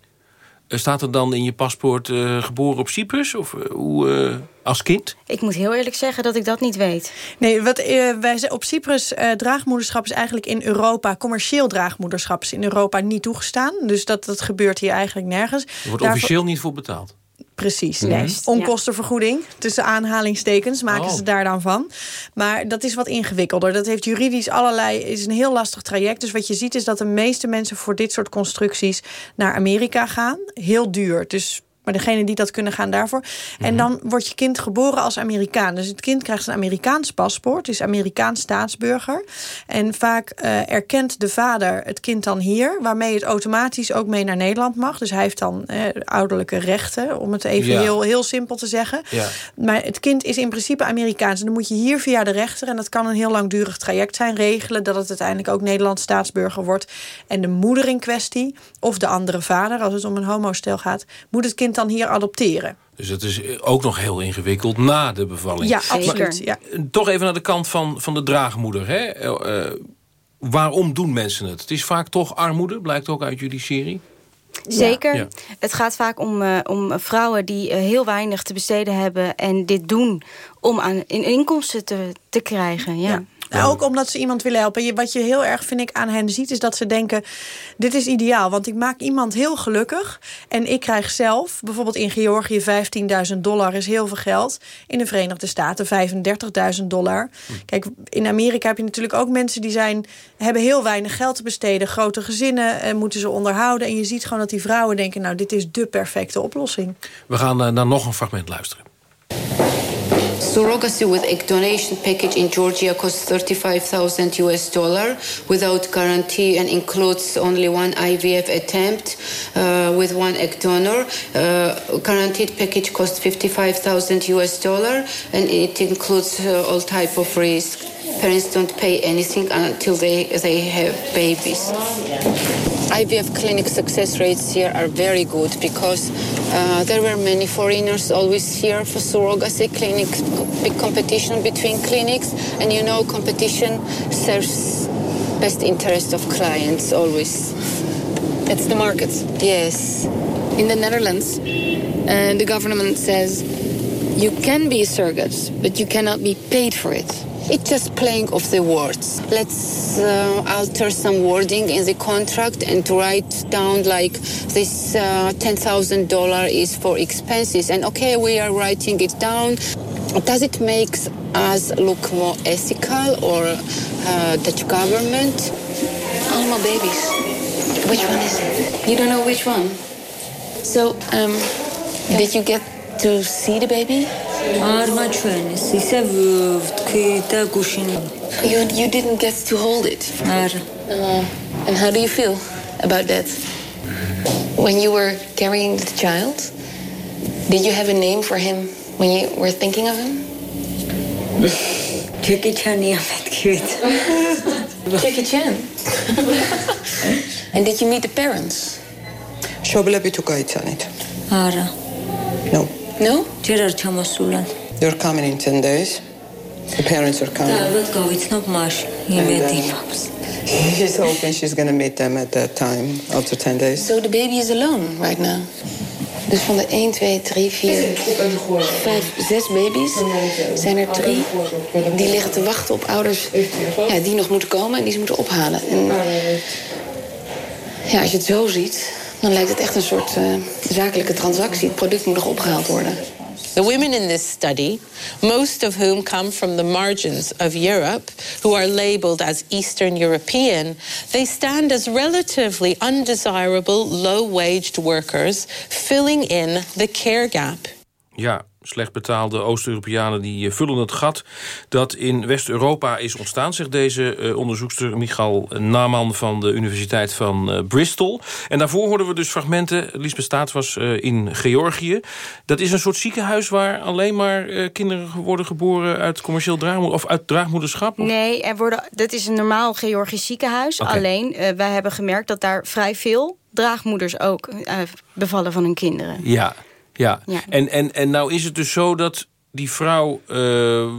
eh, staat er dan in je paspoort eh, geboren op Cyprus? Of eh, hoe, eh, als kind? Ik moet heel eerlijk zeggen dat ik dat niet weet. Nee, wat, wij zijn op Cyprus eh, draagmoederschap is eigenlijk in Europa... commercieel draagmoederschap is in Europa niet toegestaan. Dus dat, dat gebeurt hier eigenlijk nergens. Er wordt Daarvoor- officieel niet voor betaald. Precies, Mhm. nee. Juist, Onkostenvergoeding, tussen aanhalingstekens, maken Oh. ze daar dan van. Maar dat is wat ingewikkelder. Dat heeft juridisch allerlei, is een heel lastig traject. Dus wat je ziet is dat de meeste mensen voor dit soort constructies naar Amerika gaan. Heel duur, dus... Maar degene die dat kunnen gaan daarvoor. En dan wordt je kind geboren als Amerikaan. Dus het kind krijgt een Amerikaans paspoort. Is Amerikaans staatsburger. En vaak eh, erkent de vader het kind dan hier. Waarmee het automatisch ook mee naar Nederland mag. Dus hij heeft dan eh, ouderlijke rechten. Om het even Ja. heel, heel simpel te zeggen. Ja. Maar het kind is in principe Amerikaans. En dan moet je hier via de rechter, en dat kan een heel langdurig traject zijn, regelen dat het uiteindelijk ook Nederlands staatsburger wordt. En de moeder in kwestie, of de andere vader, als het om een homostel gaat, moet het kind dan hier adopteren. Dus het is ook nog heel ingewikkeld na de bevalling. Ja, absoluut. Maar, Ja. Toch even naar de kant van, van de draagmoeder. Hè? Eh, eh, waarom doen mensen het? Het is vaak toch armoede, blijkt ook uit jullie serie. Zeker. Ja. Het gaat vaak om, eh, om vrouwen die heel weinig te besteden hebben... en dit doen om aan in inkomsten te, te krijgen. Ja. Nou, ook omdat ze iemand willen helpen. Je- Wat je heel erg, vind ik, aan hen ziet... is dat ze denken, dit is ideaal. Want ik maak iemand heel gelukkig. En ik krijg zelf, bijvoorbeeld in Georgië... 15.000 dollar is heel veel geld. In de Verenigde Staten 35.000 dollar. Kijk, in Amerika heb je natuurlijk ook mensen... die zijn, hebben heel weinig geld te besteden. Grote gezinnen eh, moeten ze onderhouden. En je ziet gewoon dat die vrouwen denken... nou, dit is de perfecte oplossing. We gaan eh, naar nog een fragment luisteren. Surrogacy with egg donation package in Georgia costs 35,000 US dollar without guarantee and includes only one IVF attempt uh, with one egg donor. Uh, guaranteed package costs 55,000 US dollar and it includes uh, all type of risk. Parents don't pay anything until they, they have babies. IVF clinic success rates here are very good because uh, there were many foreigners always here for surrogacy clinic, big competition between clinics, and you know competition serves best interest of clients always. It's the market. Yes. In the Netherlands, uh, the government says you can be a surrogate, but you cannot be paid for it. It's just playing of the words. Let's uh, alter some wording in the contract and write down like this uh, $10,000 is for expenses. And okay, we are writing it down. Does it make us look more ethical or uh, Dutch government? Allemaal babies. Which one is it? You don't know which one. So, um, did you get to see the baby? You, you didn't get to hold it? Uh, and how do you feel about that? When you were carrying the child, did you have a name for him when you were thinking of him? Jackie Chan, Jackie Chan. and did you meet the parents? მშობლები თუ გაიცანით? არა. No. No? Gerard Chamasulan. You're coming in 10 days? The parents are coming. I will go. It's not much. She's hoping she's going to meet them at that time, after 10 days. So the baby is alone right now? Dus van de 1, 2, 3, 4, 5, 6 baby's zijn er drie die liggen te wachten op ouders ja, die nog moeten komen en die ze moeten ophalen. Ja, als je het zo ziet, dan lijkt het echt een soort eh, zakelijke transactie. Het product moet nog opgehaald worden. The women in this study, most of whom come from the margins of Europe, who are labeled as Eastern European, they stand as relatively undesirable, low waged workers, filling in the care gap. Ja, slecht betaalde Oost-Europeanen die eh, vullen het gat... dat in West-Europa is ontstaan, zegt deze eh, onderzoekster... Michal Naman van de Universiteit van eh, Bristol. En daarvoor hoorden we dus fragmenten... Lisbeth Staats was in Georgië. Dat is een soort ziekenhuis waar alleen maar kinderen worden geboren... uit commercieel draagmoeder, of uit draagmoederschap? Of- Nee, er worden, dit is een normaal Georgisch ziekenhuis. Alleen, wij hebben gemerkt dat daar vrij veel draagmoeders ook bevallen van hun kinderen. Ja, ja. Ja. En, en, en nou is het dus zo dat die vrouw eh,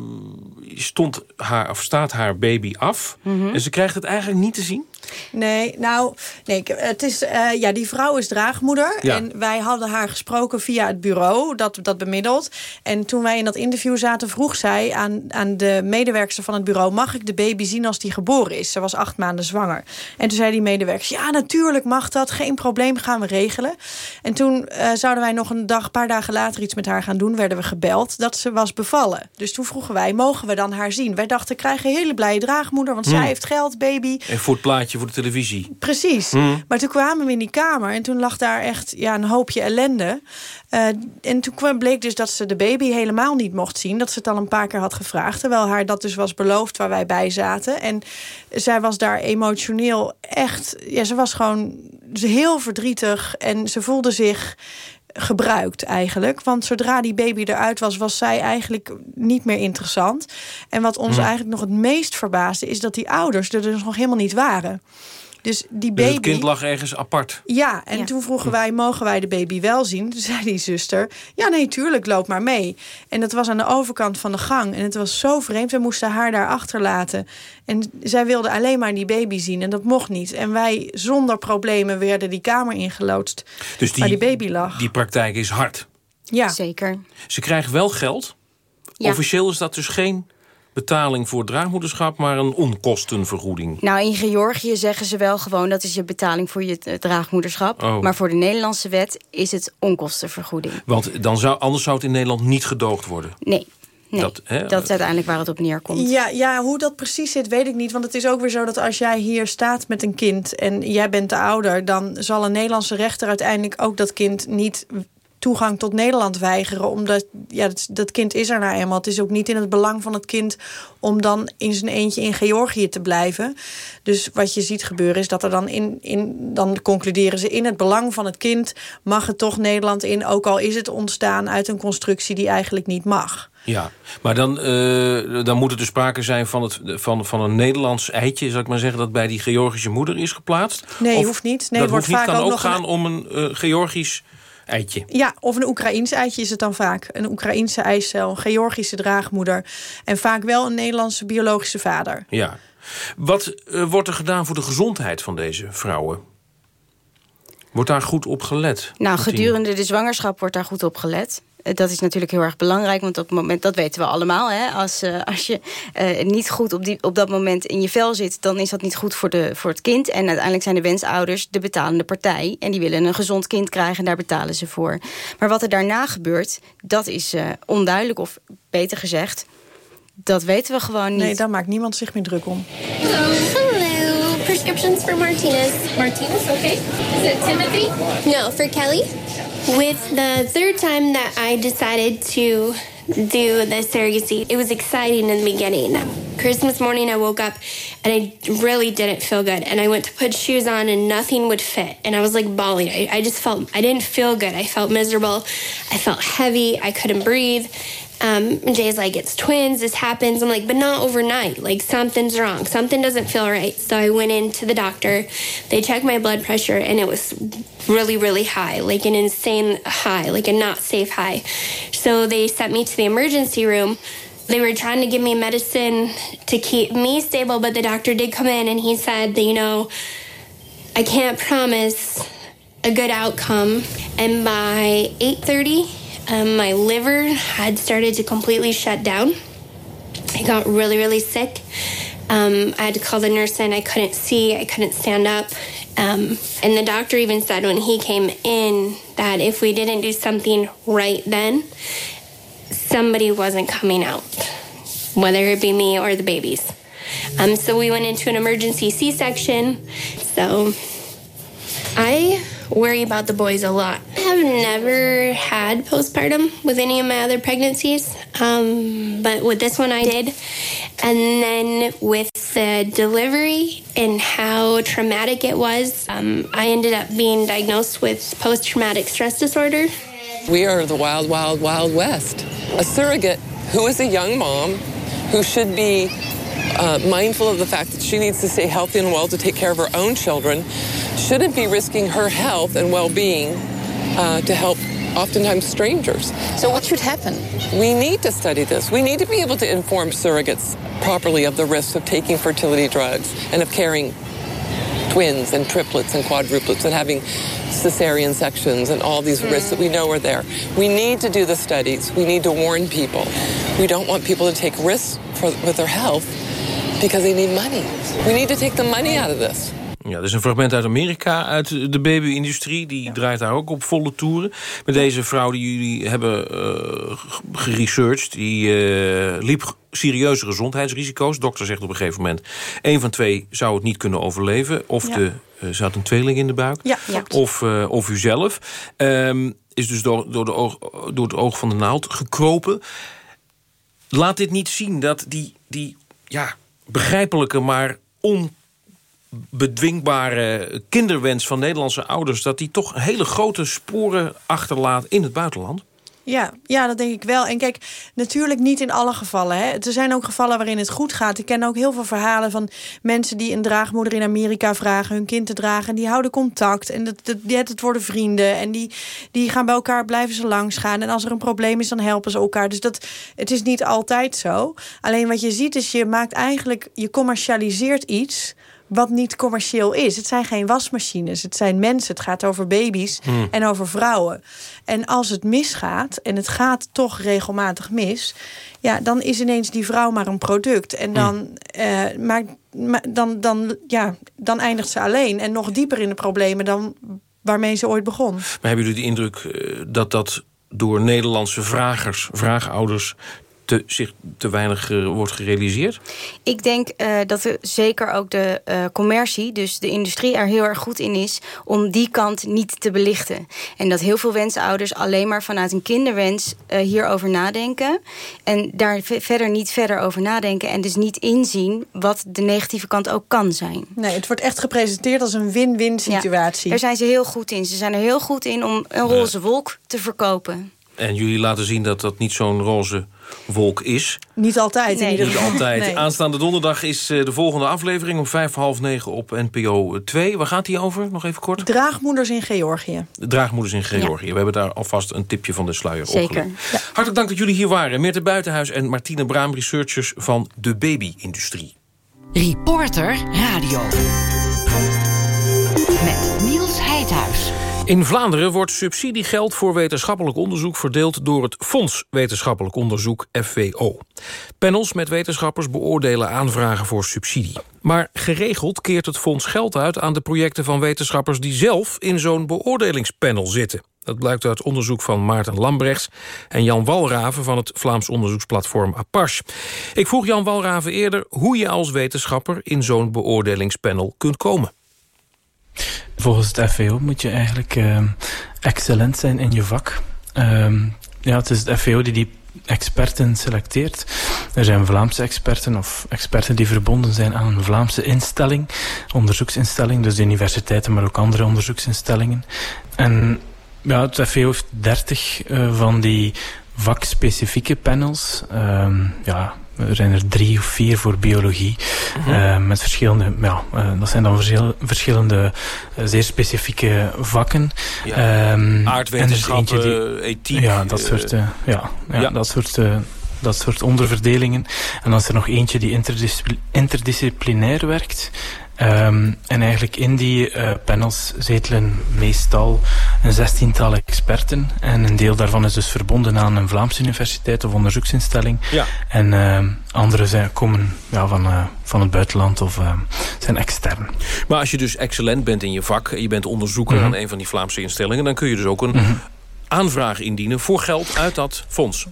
stond haar, of staat haar baby af. Mhm. En ze krijgt het eigenlijk niet te zien. Nee, nou, nee, het is, eh, ja, die vrouw is draagmoeder. Ja. En wij hadden haar gesproken via het bureau, dat, dat bemiddelt. En toen wij in dat interview zaten, vroeg zij aan, aan de medewerkster van het bureau... mag ik de baby zien als die geboren is? Ze was acht maanden zwanger. En toen zei die medewerker, ja, natuurlijk mag dat. Geen probleem, gaan we regelen. En toen eh, zouden wij nog een dag, paar dagen later iets met haar gaan doen. Werden we gebeld dat ze was bevallen. Dus toen vroegen wij, mogen we dan haar zien? Wij dachten, krijgen een hele blije draagmoeder, want Hmm. zij heeft geld, baby. En voor het plaatje voor de televisie. Precies. Hmm. Maar toen kwamen we in die kamer en toen lag daar echt ja, een hoopje ellende. Eh, en toen kwam, bleek dus dat ze de baby helemaal niet mocht zien. Dat ze het al een paar keer had gevraagd. Terwijl haar dat dus was beloofd waar wij bij zaten. En zij was daar emotioneel echt... Ja, ze was gewoon heel verdrietig en ze voelde zich gebruikt eigenlijk. Want zodra die baby eruit was, was zij eigenlijk niet meer interessant. En wat ons Hmm. eigenlijk nog het meest verbaasde... is dat die ouders er dus nog helemaal niet waren. Dus die Dus baby... het kind lag ergens apart. Ja, en toen vroegen wij, mogen wij de baby wel zien? Toen zei die zuster, ja nee, tuurlijk, loop maar mee. En dat was aan de overkant van de gang. En het was zo vreemd, we moesten haar daar achterlaten. En zij wilde alleen maar die baby zien en dat mocht niet. En wij zonder problemen werden die kamer ingeloodst Dus die, waar die baby lag. die praktijk is hard. Ja. Zeker. Ze krijgen wel geld. Ja. Officieel is dat dus geen betaling voor draagmoederschap... maar een onkostenvergoeding. Nou, in Georgië zeggen ze wel gewoon... dat is je betaling voor je eh, draagmoederschap. Oh. Maar voor de Nederlandse wet is het onkostenvergoeding. Want dan zou, anders zou het in Nederland niet gedoogd worden. Nee. Nee, Dat, dat, hè, is uiteindelijk waar het op neerkomt. Ja, ja, hoe dat precies zit, weet ik niet. Want het is ook weer zo dat als jij hier staat met een kind... en jij bent de ouder, dan zal een Nederlandse rechter uiteindelijk ook dat kind niet toegang tot Nederland weigeren. Omdat ja, dat, dat kind is er nou eenmaal. Het is ook niet in het belang van het kind om dan in zijn eentje in Georgië te blijven. Dus wat je ziet gebeuren is dat er dan in, in dan concluderen ze in het belang van het kind mag het toch Nederland in, ook al is het ontstaan uit een constructie die eigenlijk niet mag. Ja, maar dan, eh, dan moet er dus sprake zijn van, het, van, van een Nederlands eitje... zou ik maar zeggen, dat bij die Georgische moeder is geplaatst? Nee, Of hoeft niet. Nee, dat het wordt hoeft niet, vaak kan ook ook nog een- gaan om een eh, Georgisch eitje. Ja, of een Oekraïens eitje is het dan vaak. Een Oekraïense eicel, een Georgische draagmoeder. En vaak wel een Nederlandse biologische vader. Ja. Wat eh, wordt er gedaan voor de gezondheid van deze vrouwen? Wordt daar goed op gelet? Nou, gedurende de zwangerschap wordt daar goed op gelet. Eh, Dat is natuurlijk heel erg belangrijk, want op het moment, dat weten we allemaal. Hè? Als, eh, als je eh, niet goed op, die, op dat moment in je vel zit, dan is dat niet goed voor, de, voor het kind. En uiteindelijk zijn de wensouders de betalende partij. En die willen een gezond kind krijgen en daar betalen ze voor. Maar wat er daarna gebeurt, dat is eh, onduidelijk. Of beter gezegd, dat weten we gewoon niet. Nee, daar maakt niemand zich meer druk om. Hello. Prescriptions for Martinez. Martinez, okay. Is it Timothy? No, for Kelly. With the third time that I decided to do the surrogacy, it was exciting in the beginning. Christmas morning, I woke up and I really didn't feel good. And I went to put shoes on and nothing would fit. And I was like bawling. I, I just felt, I didn't feel good. I felt miserable. I felt heavy. I couldn't breathe. Um, and Jay's like, it's twins, this happens. I'm like, but not overnight. Like, something's wrong. Something doesn't feel right. So I went into the doctor. They checked my blood pressure, and it was really, really high, like an insane high, like a not safe high. So they sent me to the emergency room. They were trying to give me medicine to keep me stable, but the doctor did come in and he said that, you know, I can't promise a good outcome. And by 8:30, um, my liver had started to completely shut down. I got really, really sick. Um, I had to call the nurse in. I couldn't see. I couldn't stand up. Um, and the doctor even said when he came in that if we didn't do something right then, somebody wasn't coming out, whether it be me or the babies. Um, so we went into an emergency C-section. So I worry about the boys a lot. I have never had postpartum with any of my other pregnancies, um, but with this one I did. And then with the delivery and how traumatic it was, um, I ended up being diagnosed with post traumatic stress disorder. We are the wild, wild, wild west. A surrogate who is a young mom who should be uh, mindful of the fact that she needs to stay healthy and well to take care of her own children shouldn't be risking her health and well being uh, to help oftentimes strangers. So, what should happen? We need to study this. We need to be able to inform surrogates properly of the risks of taking fertility drugs and of carrying twins and triplets and quadruplets and having cesarean sections and all these risks that we know are there. We need to do the studies. We need to warn people. We don't want people to take risks for, with their health because they need money. We need to take the money out of this. Ja, dat is een fragment uit Amerika, uit de baby-industrie. Die draait daar ook op volle toeren. Met deze vrouw die jullie hebben uh, geresearched... die uh, liep serieuze gezondheidsrisico's. Dokter zegt op een gegeven moment... één van twee zou het niet kunnen overleven. Of Ja. de, uh, ze had een tweeling in de buik. Ja. Of, uh, of u zelf. Um, is dus door, door, de oog, door het oog van de naald gekropen. Laat dit niet zien dat die, die ja, begrijpelijke... maar on bedwingbare kinderwens van Nederlandse ouders... dat die toch hele grote sporen achterlaat in het buitenland? Ja, ja, dat denk ik wel. En kijk, natuurlijk niet in alle gevallen. Hè. Er zijn ook gevallen waarin het goed gaat. Ik ken ook heel veel verhalen van mensen die een draagmoeder in Amerika vragen hun kind te dragen. En die houden contact. En dat, het worden vrienden. En die, die gaan bij elkaar, blijven ze langs gaan. En als er een probleem is, dan helpen ze elkaar. Dus dat, het is niet altijd zo. Alleen wat je ziet is, je maakt eigenlijk, je commercialiseert iets wat niet commercieel is. Het zijn geen wasmachines, het zijn mensen. Het gaat over baby's Hmm. en over vrouwen. En als het misgaat, en het gaat toch regelmatig mis... ja, dan is ineens die vrouw maar een product. En dan, eh, maar, maar dan, dan, ja, dan eindigt ze alleen. En nog dieper in de problemen dan waarmee ze ooit begon. Maar hebben jullie de indruk eh, dat dat door Nederlandse vragers, vraagouders... Te, zich te weinig wordt gerealiseerd? Ik denk eh, dat er zeker ook de eh, commercie, dus de industrie, er heel erg goed in is om die kant niet te belichten. En dat heel veel wensouders alleen maar vanuit een kinderwens eh, hierover nadenken. En daar ve- verder niet verder over nadenken. En dus niet inzien wat de negatieve kant ook kan zijn. Nee, het wordt echt gepresenteerd als een win-win situatie. Daar zijn ze heel goed in. Ze zijn er heel goed in om een roze wolk te verkopen. En jullie laten zien dat dat niet zo'n roze wolk is. Niet altijd in ieder Niet geval. altijd. Nee. Aanstaande donderdag is eh, de volgende aflevering... om vijf, half negen op NPO 2. Waar gaat die over? Nog even kort. Draagmoeders in Georgië. De draagmoeders in Georgië. We hebben daar alvast een tipje van de sluier Zeker. opgelegd. Hartelijk dank dat jullie hier waren. Meerte Buitenhuis en Martine Braam, researchers van de baby-industrie. Reporter Radio. Met Niels Heidhuis. In Vlaanderen wordt subsidiegeld voor wetenschappelijk onderzoek verdeeld door het Fonds Wetenschappelijk Onderzoek FWO. Panels met wetenschappers beoordelen aanvragen voor subsidie. Maar geregeld keert het fonds geld uit aan de projecten van wetenschappers die zelf in zo'n beoordelingspanel zitten. Dat blijkt uit onderzoek van Maarten Lambrechts en Jan Walraven van het Vlaams onderzoeksplatform Apache. Ik vroeg Jan Walraven eerder hoe je als wetenschapper in zo'n beoordelingspanel kunt komen. Volgens het FVO moet je eigenlijk ehm, excellent zijn in je vak. Ehm, ja, het is het FVO die die experten selecteert. Er zijn Vlaamse experten of experten die verbonden zijn aan een Vlaamse instelling, onderzoeksinstelling, dus de universiteiten, maar ook andere onderzoeksinstellingen. En ja, het FVO heeft 30 eh, van die vakspecifieke panels. Ehm, ja, er zijn er drie of vier voor biologie. Mhm. eh, met verschillende, ja, eh, dat zijn dan verschil- verschillende eh, zeer specifieke vakken. Ja, Ehm, aardwetenschappen, er eentje ethiek, Ja, dat eh, soort, eh, ja, ja, ja. Dat, soort, eh, dat soort onderverdelingen. En dan is er nog eentje die interdiscipli- interdisciplinair werkt. Ehm, en eigenlijk in die eh, panels zetelen meestal een zestiental experten. En een deel daarvan is dus verbonden aan een Vlaamse universiteit of onderzoeksinstelling. Ja. En ehm, andere zijn, komen ja, van, eh, van het buitenland of ehm, zijn extern. Maar als je dus excellent bent in je vak... en je bent onderzoeker Mhm. aan een van die Vlaamse instellingen... dan kun je dus ook een Mhm. aanvraag indienen voor geld uit dat fonds.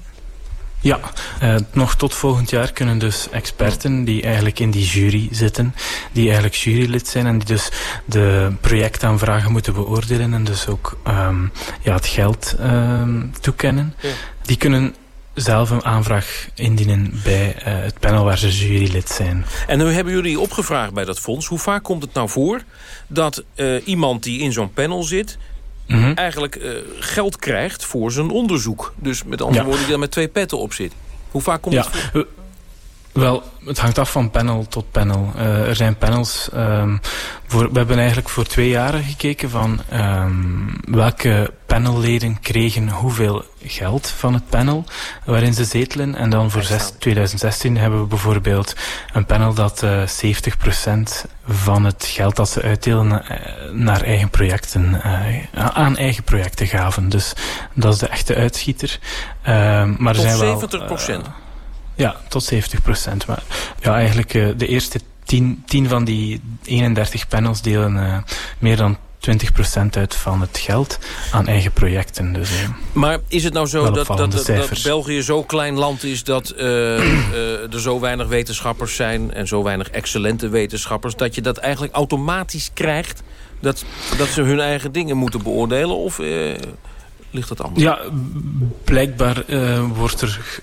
Ja, eh, nog tot volgend jaar kunnen dus experten die eigenlijk in die jury zitten, die eigenlijk jurylid zijn en die dus de projectaanvragen moeten beoordelen en dus ook ehm, ja, het geld ehm, toekennen, die kunnen zelf een aanvraag indienen bij eh, het panel waar ze jurylid zijn. En nu hebben jullie opgevraagd bij dat fonds... hoe vaak komt het nou voor dat eh, iemand die in zo'n panel zit... Mhm. eigenlijk eh, geld krijgt voor zijn onderzoek? Dus met andere Ja. woorden, die dan met twee petten op zit. Hoe vaak komt Ja, het voor? Eh, wel, het hangt af van panel tot panel. Eh, er zijn panels, ehm, voor, we hebben eigenlijk voor twee jaren gekeken van ehm, welke panelleden kregen hoeveel geld van het panel waarin ze zetelen. En dan voor zes- 2016 hebben we bijvoorbeeld een panel dat eh 70% van het geld dat ze uitdelen eh, naar eigen projecten, eh, aan eigen projecten gaven. Dus dat is de echte uitschieter. Ehm, maar er zijn wel, 70 procent. eh, ja, tot 70 procent. Maar ja, eigenlijk eh, de eerste 10, 10 van die 31 panels delen eh, meer dan 20 procent uit van het geld aan eigen projecten. Dus, eh, Maar is het nou zo dat, dat. België zo'n klein land is... dat er zo weinig wetenschappers zijn... en zo weinig excellente wetenschappers... dat je dat eigenlijk automatisch krijgt... dat, dat ze hun eigen dingen moeten beoordelen? Of ligt dat anders? Ja, blijkbaar wordt er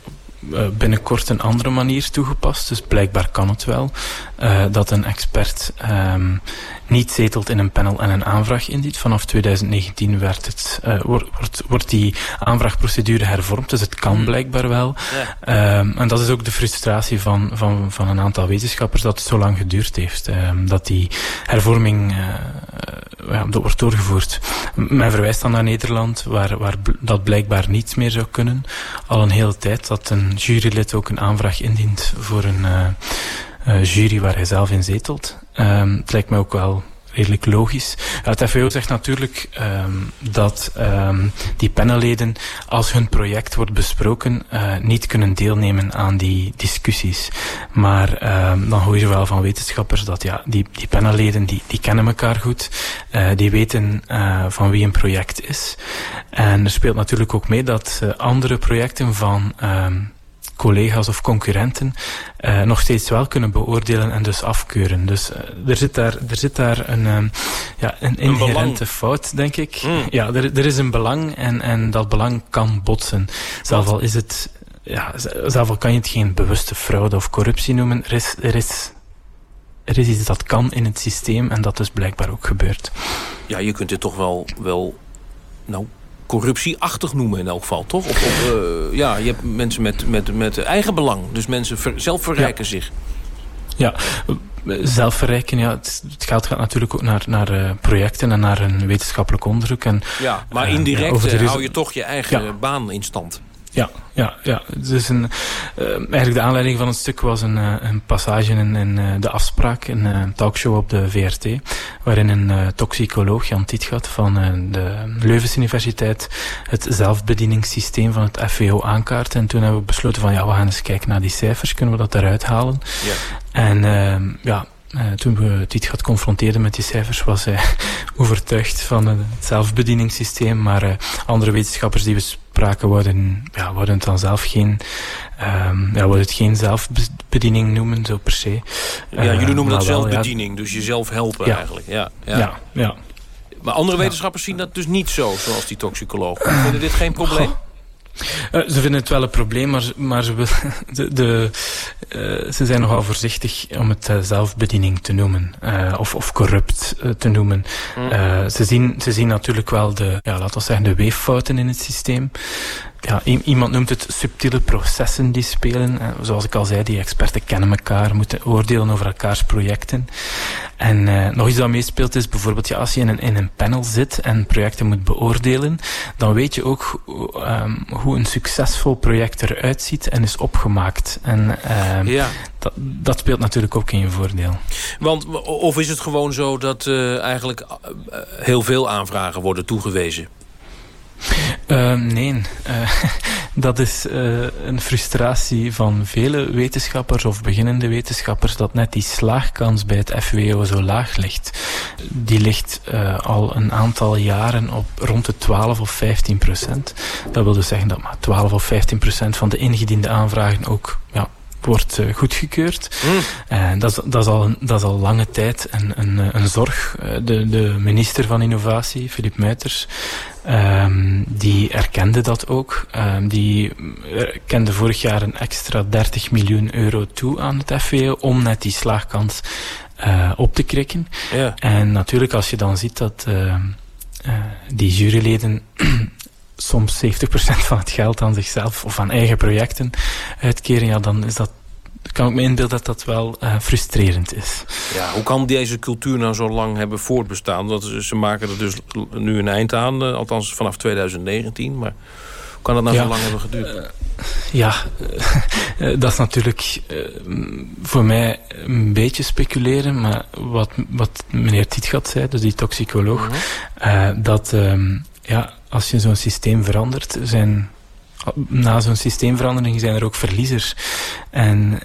binnenkort een andere manier toegepast. Dus blijkbaar kan het wel. eh, dat een expert ehm, niet zetelt in een panel en een aanvraag indient. Vanaf 2019 werd het, eh, wordt, wordt, wordt die aanvraagprocedure hervormd. Dus het kan blijkbaar wel. Ehm, en dat is ook de frustratie van, van, van een aantal wetenschappers dat het zo lang geduurd heeft. Ehm, dat die hervorming eh, ja, dat wordt doorgevoerd. Men verwijst dan naar Nederland, waar, waar dat blijkbaar niet meer zou kunnen. Al een hele tijd dat een jurylid ook een aanvraag indient voor een eh, jury waar hij zelf in zetelt. Um, het lijkt me ook wel redelijk logisch. Het FVO zegt natuurlijk um, dat um, die panelleden, als hun project wordt besproken, uh, niet kunnen deelnemen aan die discussies. Maar dan hoor je wel van wetenschappers dat ja, die, die panelleden die, die kennen elkaar goed. Uh, die weten uh, van wie een project is. En er speelt natuurlijk ook mee dat andere projecten van collega's of concurrenten uh, nog steeds wel kunnen beoordelen en dus afkeuren. Dus uh, er, zit daar, er zit daar een, um, ja, een inherente een fout, denk ik. Mm. Ja, er, er is een belang en, en dat belang kan botsen. Zelf al is het... Ja, zelf al kan je het geen bewuste fraude of corruptie noemen. Er is, er is er is iets dat kan in het systeem en dat dus blijkbaar ook gebeurt. Ja, je kunt dit toch wel, wel nou, corruptieachtig noemen in elk geval, toch? Of, of uh, ja, je hebt mensen met, met, met eigen belang. Dus mensen ver, zelf verrijken ja. zich. Ja, zelfverrijken, ja, het, het, geld gaat natuurlijk ook naar, naar uh, projecten en naar een wetenschappelijk onderzoek. En, ja, maar indirect uh, hou je toch je eigen ja. baan in stand. Ja, ja, ja. Dus een, uh, eigenlijk de aanleiding van het stuk was een, uh, een passage in, in uh, de afspraak, een talkshow op de VRT, waarin een toxicoloog, Jan Tietgat van de Leuvense Universiteit, het zelfbedieningssysteem van het FVO aankaart. En toen hebben we besloten van ja, we gaan eens kijken naar die cijfers, kunnen we dat eruit halen? Ja. En ja, uh, toen we Tietgat confronteerden met die cijfers, was hij overtuigd van het zelfbedieningssysteem. Maar uh, andere wetenschappers die we spraken, wouden, ja, wouden het dan zelf geen, um, ja, wouden het geen zelfbediening noemen, zo per se. Ja, uh, jullie noemen dat zelfbediening, ja, dus jezelf helpen ja. eigenlijk. Ja, ja. ja, ja. Maar andere wetenschappers zien dat dus niet zo, zoals die toxicoloog. Vinden dit geen probleem? Uh, ze vinden het wel een probleem, maar, maar ze, de, de, uh, ze zijn nogal voorzichtig om het uh, zelfbediening te noemen. of, of corrupt te noemen. Mm. ze, zien, ze zien natuurlijk wel de, ja, laten we zeggen, de weeffouten in het systeem. Ja, iemand noemt het subtiele processen die spelen. Zoals ik al zei, die experten kennen elkaar, moeten oordelen over elkaars projecten. En uh, nog iets dat meespeelt is bijvoorbeeld ja, als je in een, in een panel zit en projecten moet beoordelen, dan weet je ook um, hoe een succesvol project eruit ziet en is opgemaakt. En uh, ja. dat, dat speelt natuurlijk ook in je voordeel. Want, of is het gewoon zo dat uh, eigenlijk heel veel aanvragen worden toegewezen? Uh, nee, uh, dat is uh, een frustratie van vele wetenschappers of beginnende wetenschappers dat net die slaagkans bij het FWO zo laag ligt. Die ligt al een aantal jaren op rond de 12 of 15 procent. Dat wil dus zeggen dat maar 12 of 15 procent van de ingediende aanvragen ook ja, wordt uh, goedgekeurd. Mm. Uh, dat, is, dat, is al, dat is al lange tijd een, een, een zorg. Uh, de, de minister van Innovatie, Filip Muiters, um, die erkende dat ook. Um, die kende vorig jaar een extra 30 miljoen euro toe aan het FVO om net die slaagkans op te krikken. Ja. En natuurlijk als je dan ziet dat die juryleden soms 70% van het geld aan zichzelf of aan eigen projecten uitkeren, ja, dan is dat kan ik me inbeelden dat dat wel uh, frustrerend is. Ja, hoe kan deze cultuur nou zo lang hebben voortbestaan? Want ze maken er dus nu een eind aan, uh, althans vanaf 2019. Maar hoe kan dat nou ja, zo lang hebben geduurd? Uh, ja, dat is natuurlijk voor mij een beetje speculeren. Maar wat, wat meneer Tietgat zei, dus die toxicoloog, -hmm. dat um, ja, als je zo'n systeem verandert, zijn na zo'n systeemverandering zijn er ook verliezers. En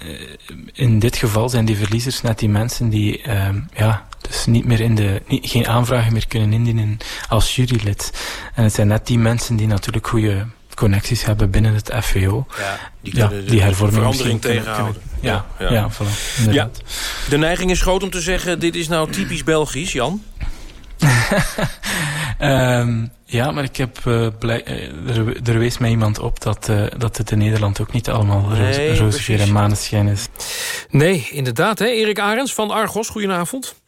in dit geval zijn die verliezers net die mensen die uh, ja, dus niet meer in de, niet, geen aanvragen meer kunnen indienen als jurylid. En het zijn net die mensen die natuurlijk goede connecties hebben binnen het FVO. Ja, die, ja, kunnen die hervorming verandering tegenhouden. Ja, ja, ja. ja, voilà, ja. De neiging is groot om te zeggen, dit is nou typisch Belgisch, Jan. um, ja, maar ik heb uh, blij, er, er wees mij iemand op dat, uh, dat het in Nederland ook niet allemaal nee, roze en maneschijn is. Nee, inderdaad. Hè? Erik Arends van Argos, goedenavond.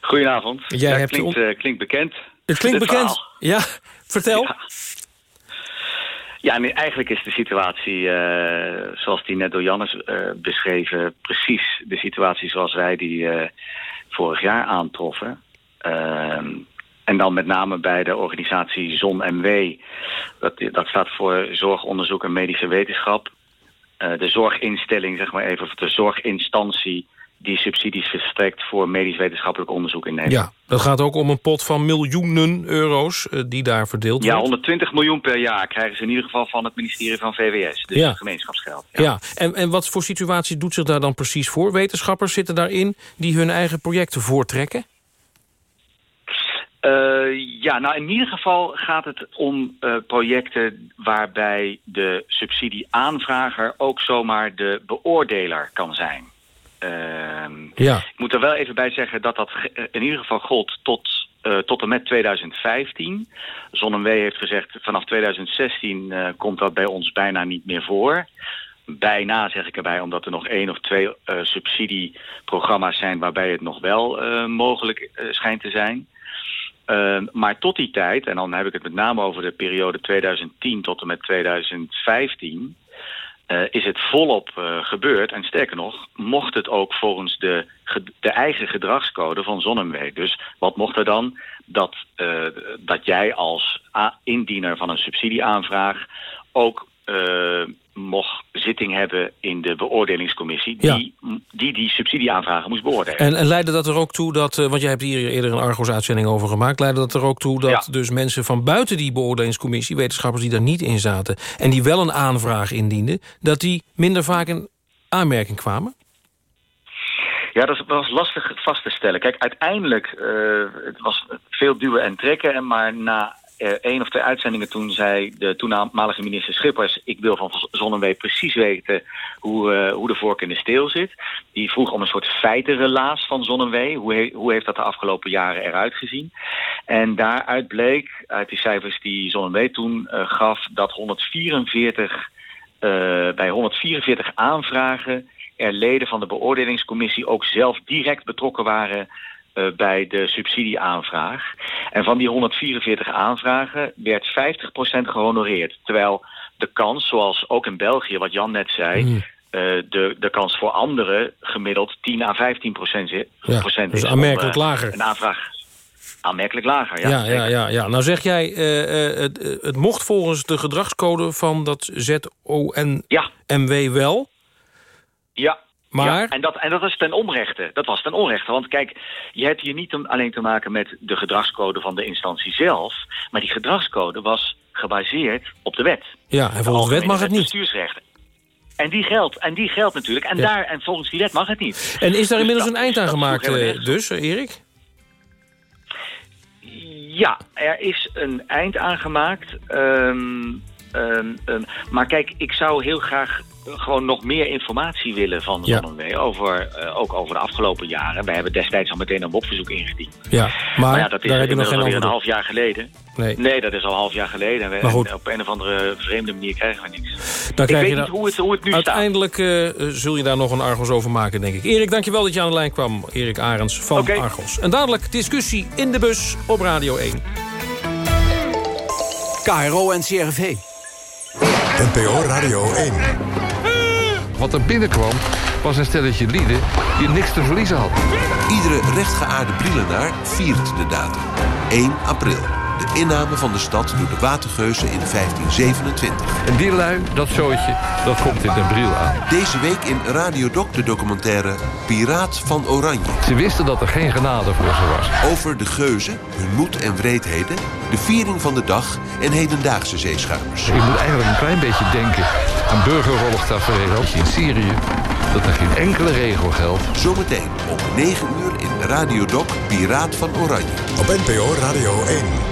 Goedenavond. Jij ja, hebt klinkt, uh, klinkt bekend. Het klinkt bekend? Verhaal. Ja, vertel. Ja. Ja, nee, eigenlijk is de situatie uh, zoals die net door Jannes uh, beschreven... precies de situatie zoals wij die uh, vorig jaar aantroffen. En dan met name bij de organisatie ZON-MW. Dat, dat staat voor Zorg, Onderzoek en Medische Wetenschap. de zorginstelling, zeg maar even, of de zorginstantie die subsidies verstrekt voor medisch wetenschappelijk onderzoek in Nederland. Ja, dat gaat ook om een pot van miljoenen euro's eh, die daar verdeeld Ja, wordt. 120 miljoen per jaar krijgen ze in ieder geval van het ministerie van VWS. Dus Ja. gemeenschapsgeld. Ja, En, en wat voor situatie doet zich daar dan precies voor? Wetenschappers zitten daarin die hun eigen projecten voortrekken? Eh, ja, nou in ieder geval gaat het om eh, projecten waarbij de subsidieaanvrager ook zomaar de beoordeler kan zijn. Ehm, Ja. Ik moet er wel even bij zeggen dat dat eh, in ieder geval gold tot, tot en met 2015. ZonMW heeft gezegd vanaf 2016 eh, komt dat bij ons bijna niet meer voor. Bijna zeg ik erbij, omdat er nog één of twee subsidieprogramma's zijn waarbij het nog wel mogelijk schijnt te zijn. Uh, maar tot die tijd, en dan heb ik het met name over de periode 2010 tot en met 2015... Uh, is het volop uh, gebeurd. En sterker nog, mocht het ook volgens de, de eigen gedragscode van ZonMW. Dus wat mocht er dan? Dat, uh, dat jij als indiener van een subsidieaanvraag ook mocht zitting hebben in de beoordelingscommissie... Ja. Die, die die subsidieaanvragen moest beoordelen. En, en leidde dat er ook toe dat, uh, want jij hebt hier eerder een Argos-uitzending over gemaakt... leidde dat er ook toe dat ja. dus mensen van buiten die beoordelingscommissie... wetenschappers die daar niet in zaten en die wel een aanvraag indienden... dat die minder vaak in aanmerking kwamen? Ja, dat was lastig vast te stellen. Kijk, uiteindelijk, uh, het was veel duwen en trekken... maar na één of twee uitzendingen toen zei de toenmalige minister Schippers... ik wil van ZonneW precies weten hoe, uh, hoe de vork in de steel zit. Die vroeg om een soort feitenrelaas van ZonneW. Hoe, hoe heeft dat de afgelopen jaren eruit gezien? En daaruit bleek, uit die cijfers die ZonneW toen uh, gaf... dat 144, bij 144 aanvragen er leden van de beoordelingscommissie... ook zelf direct betrokken waren... Uh, bij de subsidieaanvraag. En van die 144 aanvragen werd 50% gehonoreerd. Terwijl de kans, zoals ook in België, wat Jan net zei... Mm. Uh, de, de kans voor anderen gemiddeld 10 à 15 procent, ja, procent dus is. aanmerkelijk uh, lager. Een aanvraag aanmerkelijk lager, ja. Ja, ja, ja, ja. Nou zeg jij, het, het mocht volgens de gedragscode van dat ZONMW ja. wel... Ja, maar... Ja, en, dat, en dat was ten onrechte. Dat was ten onrechte. Want kijk, je hebt hier niet alleen te maken met de gedragscode van de instantie zelf. Maar die gedragscode was gebaseerd op de wet. Ja, en volgens de wet mag het niet. Bestuursrechten. En die geldt, en die geldt natuurlijk. En, ja. daar, en volgens die wet mag het niet. En is daar dus inmiddels dat, een eind aan gemaakt, uh, dus, Erik? Ja, er is een eind aan gemaakt. Um, um, um, maar kijk, ik zou heel graag gewoon nog meer informatie willen van ja. ZonMW. Over, uh, ook over de afgelopen jaren. Wij hebben destijds al meteen een WOP-verzoek ingediend. Ja, maar, maar ja, dat is daar heb je nog geen alweer antwoord een half jaar geleden. Nee. nee, dat is al een half jaar geleden. En, maar goed. op een of andere vreemde manier krijgen we niks. Dan ik weet je niet hoe het, hoe het nu Uiteindelijk uh, zul je daar nog een Argos over maken, denk ik. Erik, dankjewel dat je aan de lijn kwam. Erik Arends van okay. Argos. En dadelijk discussie in de bus op Radio 1. KRO en CRV. NPO Radio 1. Wat er binnenkwam was een stelletje lieden die niks te verliezen had. Iedere rechtgeaarde Brielenaar viert de datum. 1 april. De inname van de stad door de Watergeuzen in 1527. En die lui, dat zootje, dat komt in den Briel aan. Deze week in Radio Doc de documentaire Piraat van Oranje. Ze wisten dat er geen genade voor ze was. Over de geuzen, hun moed en wreedheden, de viering van de dag en hedendaagse zeeschuimers. Ik moet eigenlijk een klein beetje denken aan burgeroorlogstafereel in Syrië. Dat er geen enkele regel geldt. Zometeen om 9 uur in Radio Doc Piraat van Oranje. Op NPO Radio 1.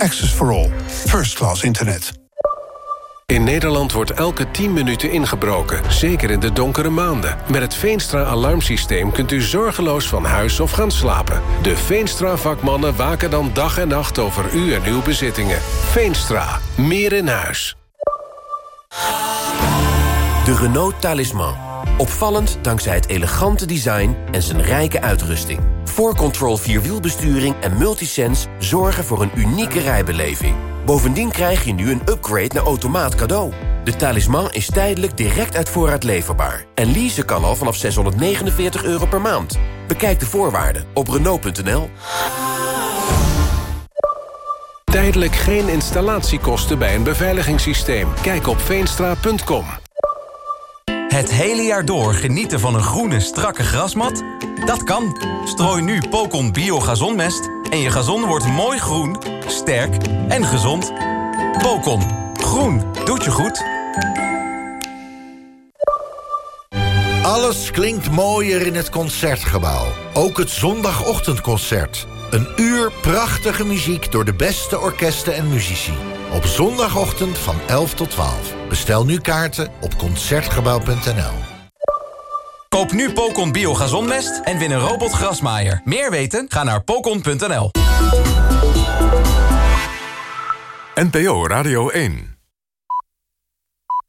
Access for All. First class internet. In Nederland wordt elke 10 minuten ingebroken, zeker in de donkere maanden. Met het Veenstra-alarmsysteem kunt u zorgeloos van huis of gaan slapen. De Veenstra-vakmannen waken dan dag en nacht over u en uw bezittingen. Veenstra, meer in huis. De Renault Talisman. Opvallend dankzij het elegante design en zijn rijke uitrusting. Spoorcontrol Vierwielbesturing en Multisense zorgen voor een unieke rijbeleving. Bovendien krijg je nu een upgrade naar automaat cadeau. De talisman is tijdelijk direct uit voorraad leverbaar. En leasen kan al vanaf 649 euro per maand. Bekijk de voorwaarden op Renault.nl. Tijdelijk geen installatiekosten bij een beveiligingssysteem. Kijk op veenstra.com. Het hele jaar door genieten van een groene, strakke grasmat? Dat kan. Strooi nu Pocon Bio Gazonmest en je gazon wordt mooi groen, sterk en gezond. Pocon. Groen. Doet je goed. Alles klinkt mooier in het Concertgebouw. Ook het zondagochtendconcert. Een uur prachtige muziek door de beste orkesten en muzici. Op zondagochtend van 11 tot 12. Bestel nu kaarten op Concertgebouw.nl. Koop nu Pocon Bio Gazonmest en win een robotgrasmaaier. Meer weten? Ga naar pocon.nl. NPO Radio 1